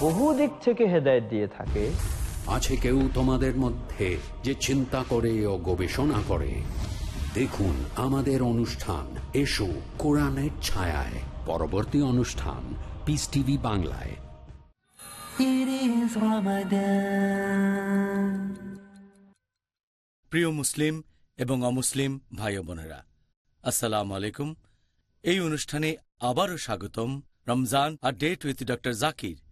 বহু দিক থেকে হেদায়েত দিয়ে থাকে। আছে কেউ তোমাদের মধ্যে যে চিন্তা করে ও গবেষণা করে? দেখুন আমাদের অনুষ্ঠান এসো কোরআনের ছায়ায়। পরবর্তী অনুষ্ঠান পিস টিভি বাংলায়. প্রিয় মুসলিম এবং অমুসলিম ভাই বোনেরা আসসালাম আলাইকুম। এই অনুষ্ঠানে আবারও স্বাগতম রমজান আর ডেট উইথ ডক্টর জাকির।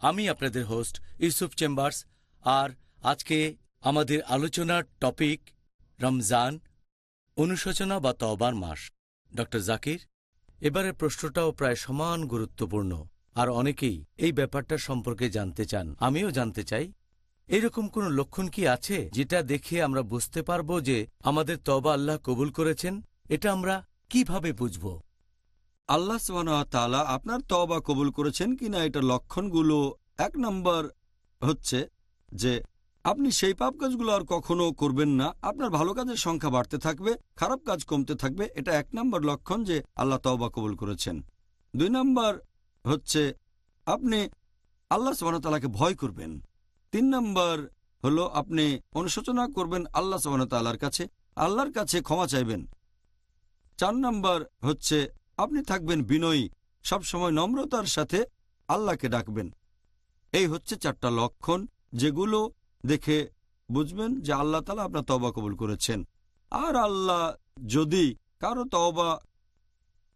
আমি আপনাদের হোস্ট ইউসুফ চেম্বার্স, আর আজকে আমাদের আলোচনার টপিক রমজান, অনুশোচনা বা তওবার মাস। ডক্টর জাকির, এবারের প্রশ্নটাও প্রায় সমান গুরুত্বপূর্ণ, আর অনেকেই এই ব্যাপারটা সম্পর্কে জানতে চান, আমিও জানতে চাই। এরকম কোন লক্ষণ কি আছে যেটা দেখে আমরা বুঝতে পারব যে আমাদের তবা আল্লাহ কবুল করেছেন? এটা আমরা কীভাবে বুঝব? আল্লাহ তাআলা আপনার তবা কবুল করেছেন কিনা এটা লক্ষণগুলো এক নম্বর হচ্ছে যে আপনি সেই পাপ কাজগুলো আর কখনো করবেন না। আপনার ভালো কাজের সংখ্যা বাড়তে থাকবে, খারাপ কাজ কমতে থাকবে। এটা এক নম্বর লক্ষণ যে আল্লাহ তওবা কবুল করেছেন। দুই নম্বর হচ্ছে আপনি আল্লাহ সুবাহতাল্লাহকে ভয় করবেন। তিন নম্বর হলো আপনি অনুশোচনা করবেন আল্লাহ সুবাহতাল্লাহর কাছে। আল্লাহর কাছে ক্ষমা চাইবেন। চার নম্বর হচ্ছে আপনি থাকবেন বিনয়ী, সবসময় নম্রতার সাথে আল্লাহকে ডাকবেন। এই হচ্ছে চারটা লক্ষণ যেগুলো দেখে বুঝবেন যে আল্লাহ তালা আপনার তবা কবুল করেছেন। আর আল্লাহ যদি কারও তবা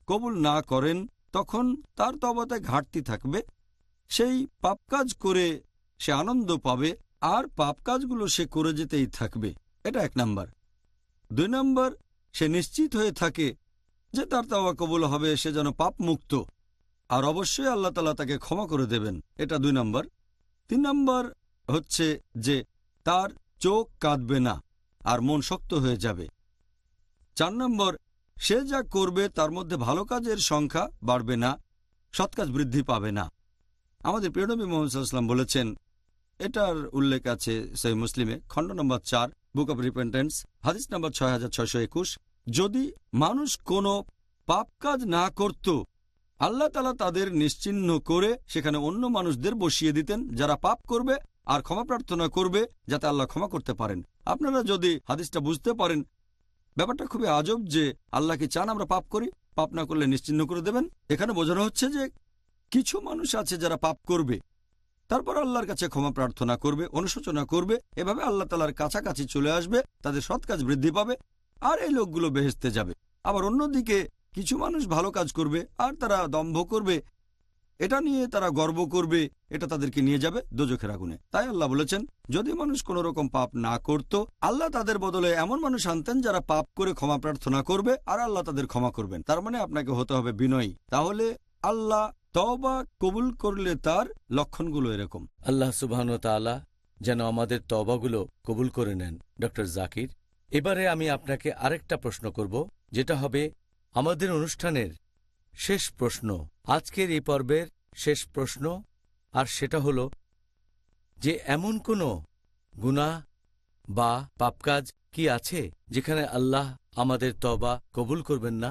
কবুল না করেন, তখন তার তবাতে ঘাটতি থাকবে। সেই পাপ কাজ করে সে আনন্দ পাবে, আর পাপ কাজগুলো সে করে যেতেই থাকবে। এটা এক নাম্বার। দুই নাম্বার, সে নিশ্চিত হয়ে থাকে যে তার তাওয়া কবুল হবে, সে যেন পাপ মুক্ত আর অবশ্যই আল্লাহ তালা তাকে ক্ষমা করে দেবেন। এটা দুই নম্বর। তিন নম্বর হচ্ছে যে তার চোখ কাঁদবে না আর মন শক্ত হয়ে যাবে। চার নম্বর, সে যা করবে তার মধ্যে ভালো কাজের সংখ্যা বাড়বে না, সৎ কাজ বৃদ্ধি পাবে না। আমাদের প্রিয়নবী মোহাম্মদাম বলেছেন, এটার উল্লেখ আছে সেই মুসলিমে, খণ্ড নম্বর চার, বুক অব রিপেন্টেন্স, হাদিস নম্বর ছয় হাজার ছয়শো একুশ যদি মানুষ কোনো পাপ কাজ না করত, আল্লাহ তালা তাদের নিশ্চিহ্ন করে সেখানে অন্য মানুষদের বসিয়ে দিতেন যারা পাপ করবে আর ক্ষমা প্রার্থনা করবে যাতে আল্লাহ ক্ষমা করতে পারেন। আপনারা যদি হাদিসটা বুঝতে পারেন, ব্যাপারটা খুবই আজব যে আল্লাহ কি চান আমরা পাপ করি, পাপ না করলে নিশ্চিহ্ন করে দেবেন? এখানে বোঝানো হচ্ছে যে কিছু মানুষ আছে যারা পাপ করবে, তারপর আল্লাহর কাছে ক্ষমা প্রার্থনা করবে, অনুশোচনা করবে, এভাবে আল্লাহ তালার কাছাকাছি চলে আসবে, তাদের সৎ কাজ বৃদ্ধি পাবে আর এই লোকগুলো বেহেস্তে যাবে। আবার অন্যদিকে কিছু মানুষ ভালো কাজ করবে, আর তারা দম্ভ করবে। এটা নিয়ে তারা গর্ব করবে, এটা তাদেরকে নিয়ে যাবে দোজখের আগুনে। তাই আল্লাহ বলেছেন, যদি মানুষ কোন রকম পাপ না করত, আল্লাহ তাদের বদলে এমন মানুষ আনতেন যারা পাপ করে ক্ষমা প্রার্থনা করবে, আর আল্লাহ তাদের ক্ষমা করবেন। তার মানে আপনাকে হতে হবে বিনয়ী। তাহলে আল্লাহ তবা কবুল করলে তার লক্ষণগুলো এরকম। আল্লাহ তাআলা যেন আমাদের তবাগুলো কবুল করে নেন। ডক্টর জাকির এবারে আমি আপনাকে আরেকটা প্রশ্ন করব, যেটা হবে আমাদের অনুষ্ঠানের শেষ প্রশ্ন। আজকের এই পর্বের শেষ প্রশ্ন, আর সেটা হল যে এমন কোনো গুনাহ বা পাপকাজ কি আছে যেখানে আল্লাহ আমাদের তবা কবুল করবেন না?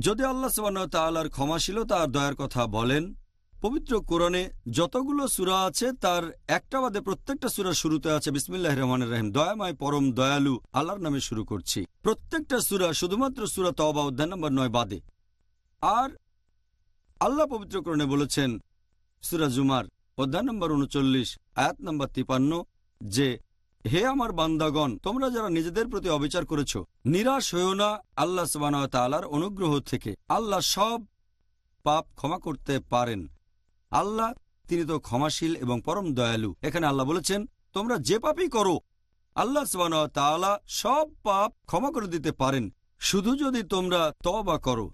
যদি আল্লাহ তাআলার ক্ষমাশীলতা আর দয়ার কথা বলেন পবিত্র কোরআনে যতগুলো সুরা আছে, তার একটা বাদে প্রত্যেকটা সুরা শুরুতে আছে বিসমিল্লাহ রহমানের রহিম, দয়াময় পরম দয়ালু আল্লাহর নামে শুরু করছি। প্রত্যেকটা সুরা শুধুমাত্র সুরা তবা অধ্যায় নম্বর নয় বাদে। আর আল্লাহ পবিত্র কোরআনে বলেছেন, সুরা জুমার অধ্যায় নম্বর উনচল্লিশ, আয়াত নম্বর তিপান্ন, যে, হে আমার বান্দাগণ, তোমরা যারা নিজেদের প্রতি অবিচার করেছ, নিরাশ হয়েও না আল্লাহ সবান তালার অনুগ্রহ থেকে। আল্লাহ সব পাপ ক্ষমা করতে পারেন। আল্লাহ, তিনি তো ক্ষমাশীল এবং পরম দয়ালু। এখানে আল্লাহ বলেছেন, তোমরা যে পাপই করো, আল্লাহ সবান তালা সব পাপ ক্ষমা করে দিতে পারেন। শুধু যদি তোমরা তবা করো,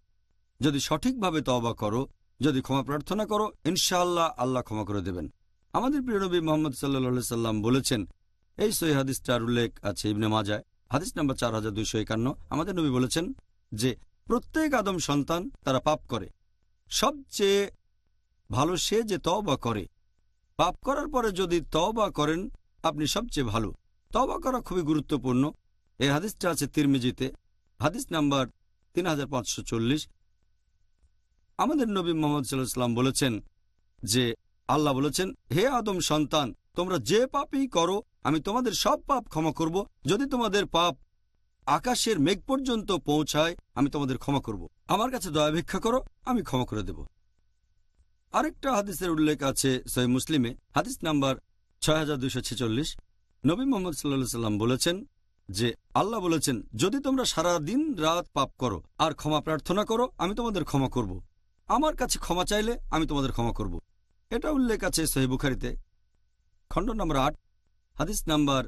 যদি সঠিকভাবে তবা করো, যদি ক্ষমা প্রার্থনা করো, ইনশাআল্লাহ আল্লাহ ক্ষমা করে দেবেন। আমাদের প্রিয়নবী মোহাম্মদ সাল্লা সাল্লাম বলেছেন, এই সই হাদিসটার উল্লেখ আছে ইবনে মাজায় হাদিস নাম্বার চার হাজার দুইশো একান্ন। আমাদের নবী বলেছেন যে, প্রত্যেক আদম সন্তান তারা পাপ করে। সবচেয়ে ভালো সে যে তবা করে। পাপ করার পরে যদি তবা করেন, আপনি সবচেয়ে ভালো। তবা করা খুবই গুরুত্বপূর্ণ। এই হাদিসটা আছে তিরমিজিতে, হাদিস নাম্বার তিন হাজার পাঁচশো চল্লিশ। আমাদের নবী মোহাম্মদ সাল্লাম বলেছেন যে, আল্লাহ বলেছেন, হে আদম সন্তান, তোমরা যে পাপই করো, আমি তোমাদের সব পাপ ক্ষমা করব। যদি তোমাদের পাপ আকাশের মেঘ পর্যন্ত পৌঁছায়, আমি তোমাদের ক্ষমা করব। আমার কাছে দয়া ভিক্ষা করো, আমি ক্ষমা করে দেব। আরেকটা হাদিসের উল্লেখ আছে সহি মুসলিমে, হাদিস নাম্বার ছয় হাজার দুইশো ছেচল্লিশ। নবী মোহাম্মদ সাল্লা সাল্লাম বলেছেন যে, আল্লাহ বলেছেন, যদি তোমরা সারা দিন রাত পাপ করো আর ক্ষমা প্রার্থনা করো, আমি তোমাদের ক্ষমা করব। আমার কাছে ক্ষমা চাইলে আমি তোমাদের ক্ষমা করব। এটা উল্লেখ আছে সহি বুখারিতে। খণ্ড নম্বর আট, হাদিস নাম্বার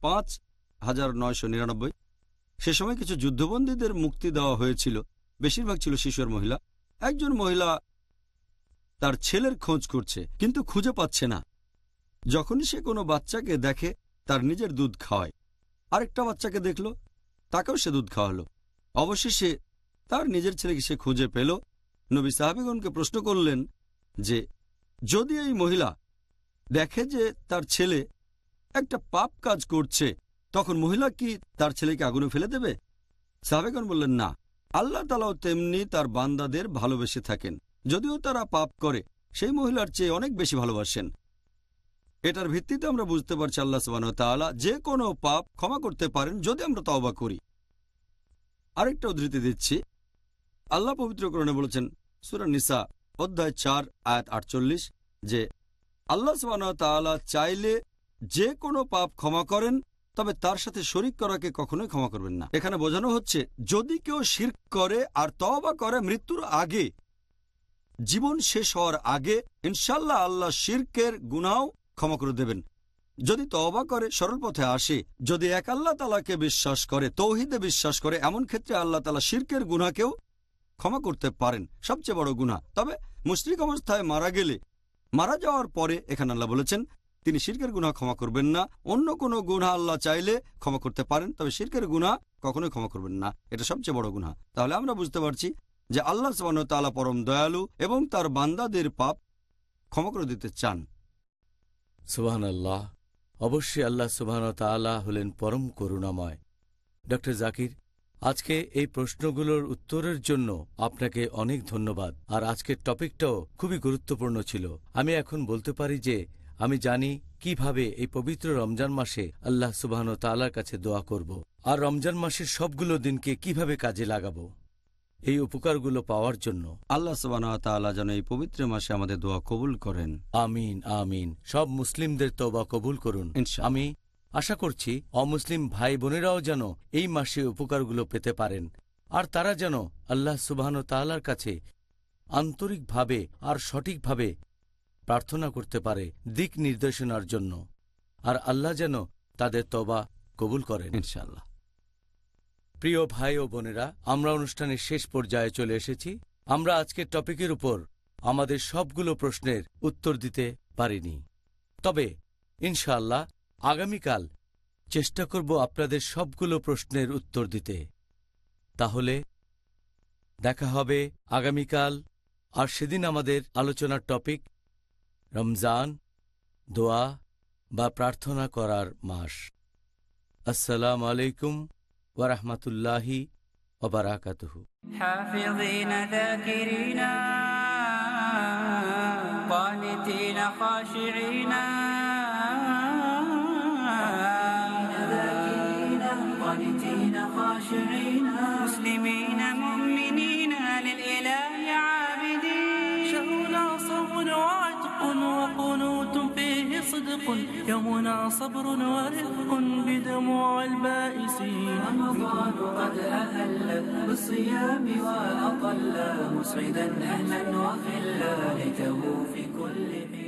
পাঁচ হাজার নয়শো নিরানব্বই। সে সময় কিছু যুদ্ধবন্দীদের মুক্তি দেওয়া হয়েছিল। বেশিরভাগ ছিল শিশুর মহিলা। একজন মহিলা তার ছেলের খোঁজ করছে, কিন্তু খুঁজে পাচ্ছে না। যখনই সে কোনো বাচ্চাকে দেখে, তার নিজের দুধ খাওয়ায়। আরেকটা বাচ্চাকে দেখল, তাকেও সে দুধ খাওয়ালো। অবশেষে তার নিজের ছেলেকে সে খুঁজে পেল। নবী সাহাবিগণকে প্রশ্ন করলেন যে, যদি এই মহিলা দেখে যে তার ছেলে একটা পাপ কাজ করছে, তখন মহিলা কি তার ছেলেকে আগুনে ফেলে দেবে? সাহাবেগণ বললেন, না। আল্লাহ তালাও তেমনি তার বান্দাদের ভালোবেসে থাকেন। যদিও তারা পাপ করে, সেই মহিলার চেয়ে অনেক বেশি ভালোবাসেন। এটার ভিত্তিতে আমরা বুঝতে পারছি আল্লাহ সবান তালা যে কোনো পাপ ক্ষমা করতে পারেন যদি আমরা তওবা করি। আরেকটা উদ্ধৃতি দিচ্ছি। আল্লাহ পবিত্রকরণে বলেছেন নিসা, অধ্যায় চার, আয়াত আটচল্লিশ, যে আল্লাহ তাআলা চাইলে যে কোনো পাপ ক্ষমা করেন, তবে তার সাথে শরিক করাকে কখনোই ক্ষমা করবেন না। এখানে বোঝানো হচ্ছে, যদি কেউ শির করে আর তবা করে মৃত্যুর আগে জীবন শেষ হওয়ার আগে ইনশাল্লাহ আল্লাহ শির্কের গুনাও ক্ষমা করে দেবেন। যদি তবা করে, সরল পথে আসে, যদি এক আল্লাহ তালাকে বিশ্বাস করে, তৌহিদে বিশ্বাস করে, এমন ক্ষেত্রে আল্লাহ তালা শির্কের গুনাকেও ক্ষমা করতে পারেন। সবচেয়ে বড় গুণা তবে মুশরিক অবস্থায় মারা গেলে, মারা যাওয়ার পরে এখানে আল্লাহ বলেছেন, তিনি শির্কের গুণা ক্ষমা করবেন না। অন্য কোনো গুণা আল্লাহ চাইলে ক্ষমা করতে পারেন, তবে শির্কের গুণা কখনোই ক্ষমা করবেন না। এটা সবচেয়ে বড় গুণা তাহলে আমরা বুঝতে পারছি যে আল্লাহ তালা পরম দয়ালু এবং তার বান্দাদের পাপ ক্ষমা করে দিতে চান। সুবাহান আল্লাহ অবশ্যই আল্লাহ সুবাহান তাআলা হলেন পরম করুণাময়। ড জাকির, আজকে এই প্রশ্নগুলোর উত্তরের জন্য আপনাকে অনেক ধন্যবাদ। আর আজকের টপিকটাও খুবই গুরুত্বপূর্ণ ছিল। আমি এখন বলতে পারি যে, আমি জানি কীভাবে এই পবিত্র রমজান মাসে আল্লাহ সুবাহন তালার কাছে দোয়া করব। আর রমজান মাসের সবগুলো দিনকে কীভাবে কাজে লাগাবো? এই উপকারগুলো পাওয়ার জন্য আল্লাহ সুবাহ যেন এই পবিত্র মাসে আমাদের দোয়া কবুল করেন। আমিন আমিন। সব মুসলিমদের তবা কবুল করুন। আমি আশা করছি অমুসলিম ভাই বোনেরাও যেন এই মাসে উপকারগুলো পেতে পারেন। আর তারা যেন আল্লাহ সুবাহন তাল্লার কাছে আন্তরিকভাবে আর সঠিকভাবে প্রার্থনা করতে পারে দিক নির্দেশনার জন্য। আর আল্লাহ যেন তাদের তবা কবুল করেন। ইনশাল্লাহ প্রিয় ভাই ও বোনেরা, আমরা অনুষ্ঠানের শেষ পর্যায়ে চলে এসেছি। আমরা আজকের টপিকের উপর আমাদের সবগুলো প্রশ্নের উত্তর দিতে পারিনি। তবে, ইনশাআল্লাহ, আগামীকাল চেষ্টা করব আপনাদের সবগুলো প্রশ্নের উত্তর দিতে। তাহলে, দেখা হবে আগামীকাল, আর সেদিন আমাদের আলোচনার টপিক, রমজান, দোয়া বা প্রার্থনা করার মাস। আসসালাম আলাইকুম ورحمة الله وبركاته. حافظين ذاكرين قانتين خاشعين. قانتين خاشعين مسلمين مؤمنين للإله عابدين. شهونا صوم وعتق وقنوت صدق يومنا صبر ورفق بدموع البائسين رمضان قد أهل بالصيام وأطل مسعدا أهلا وخلا ليته في كل حين.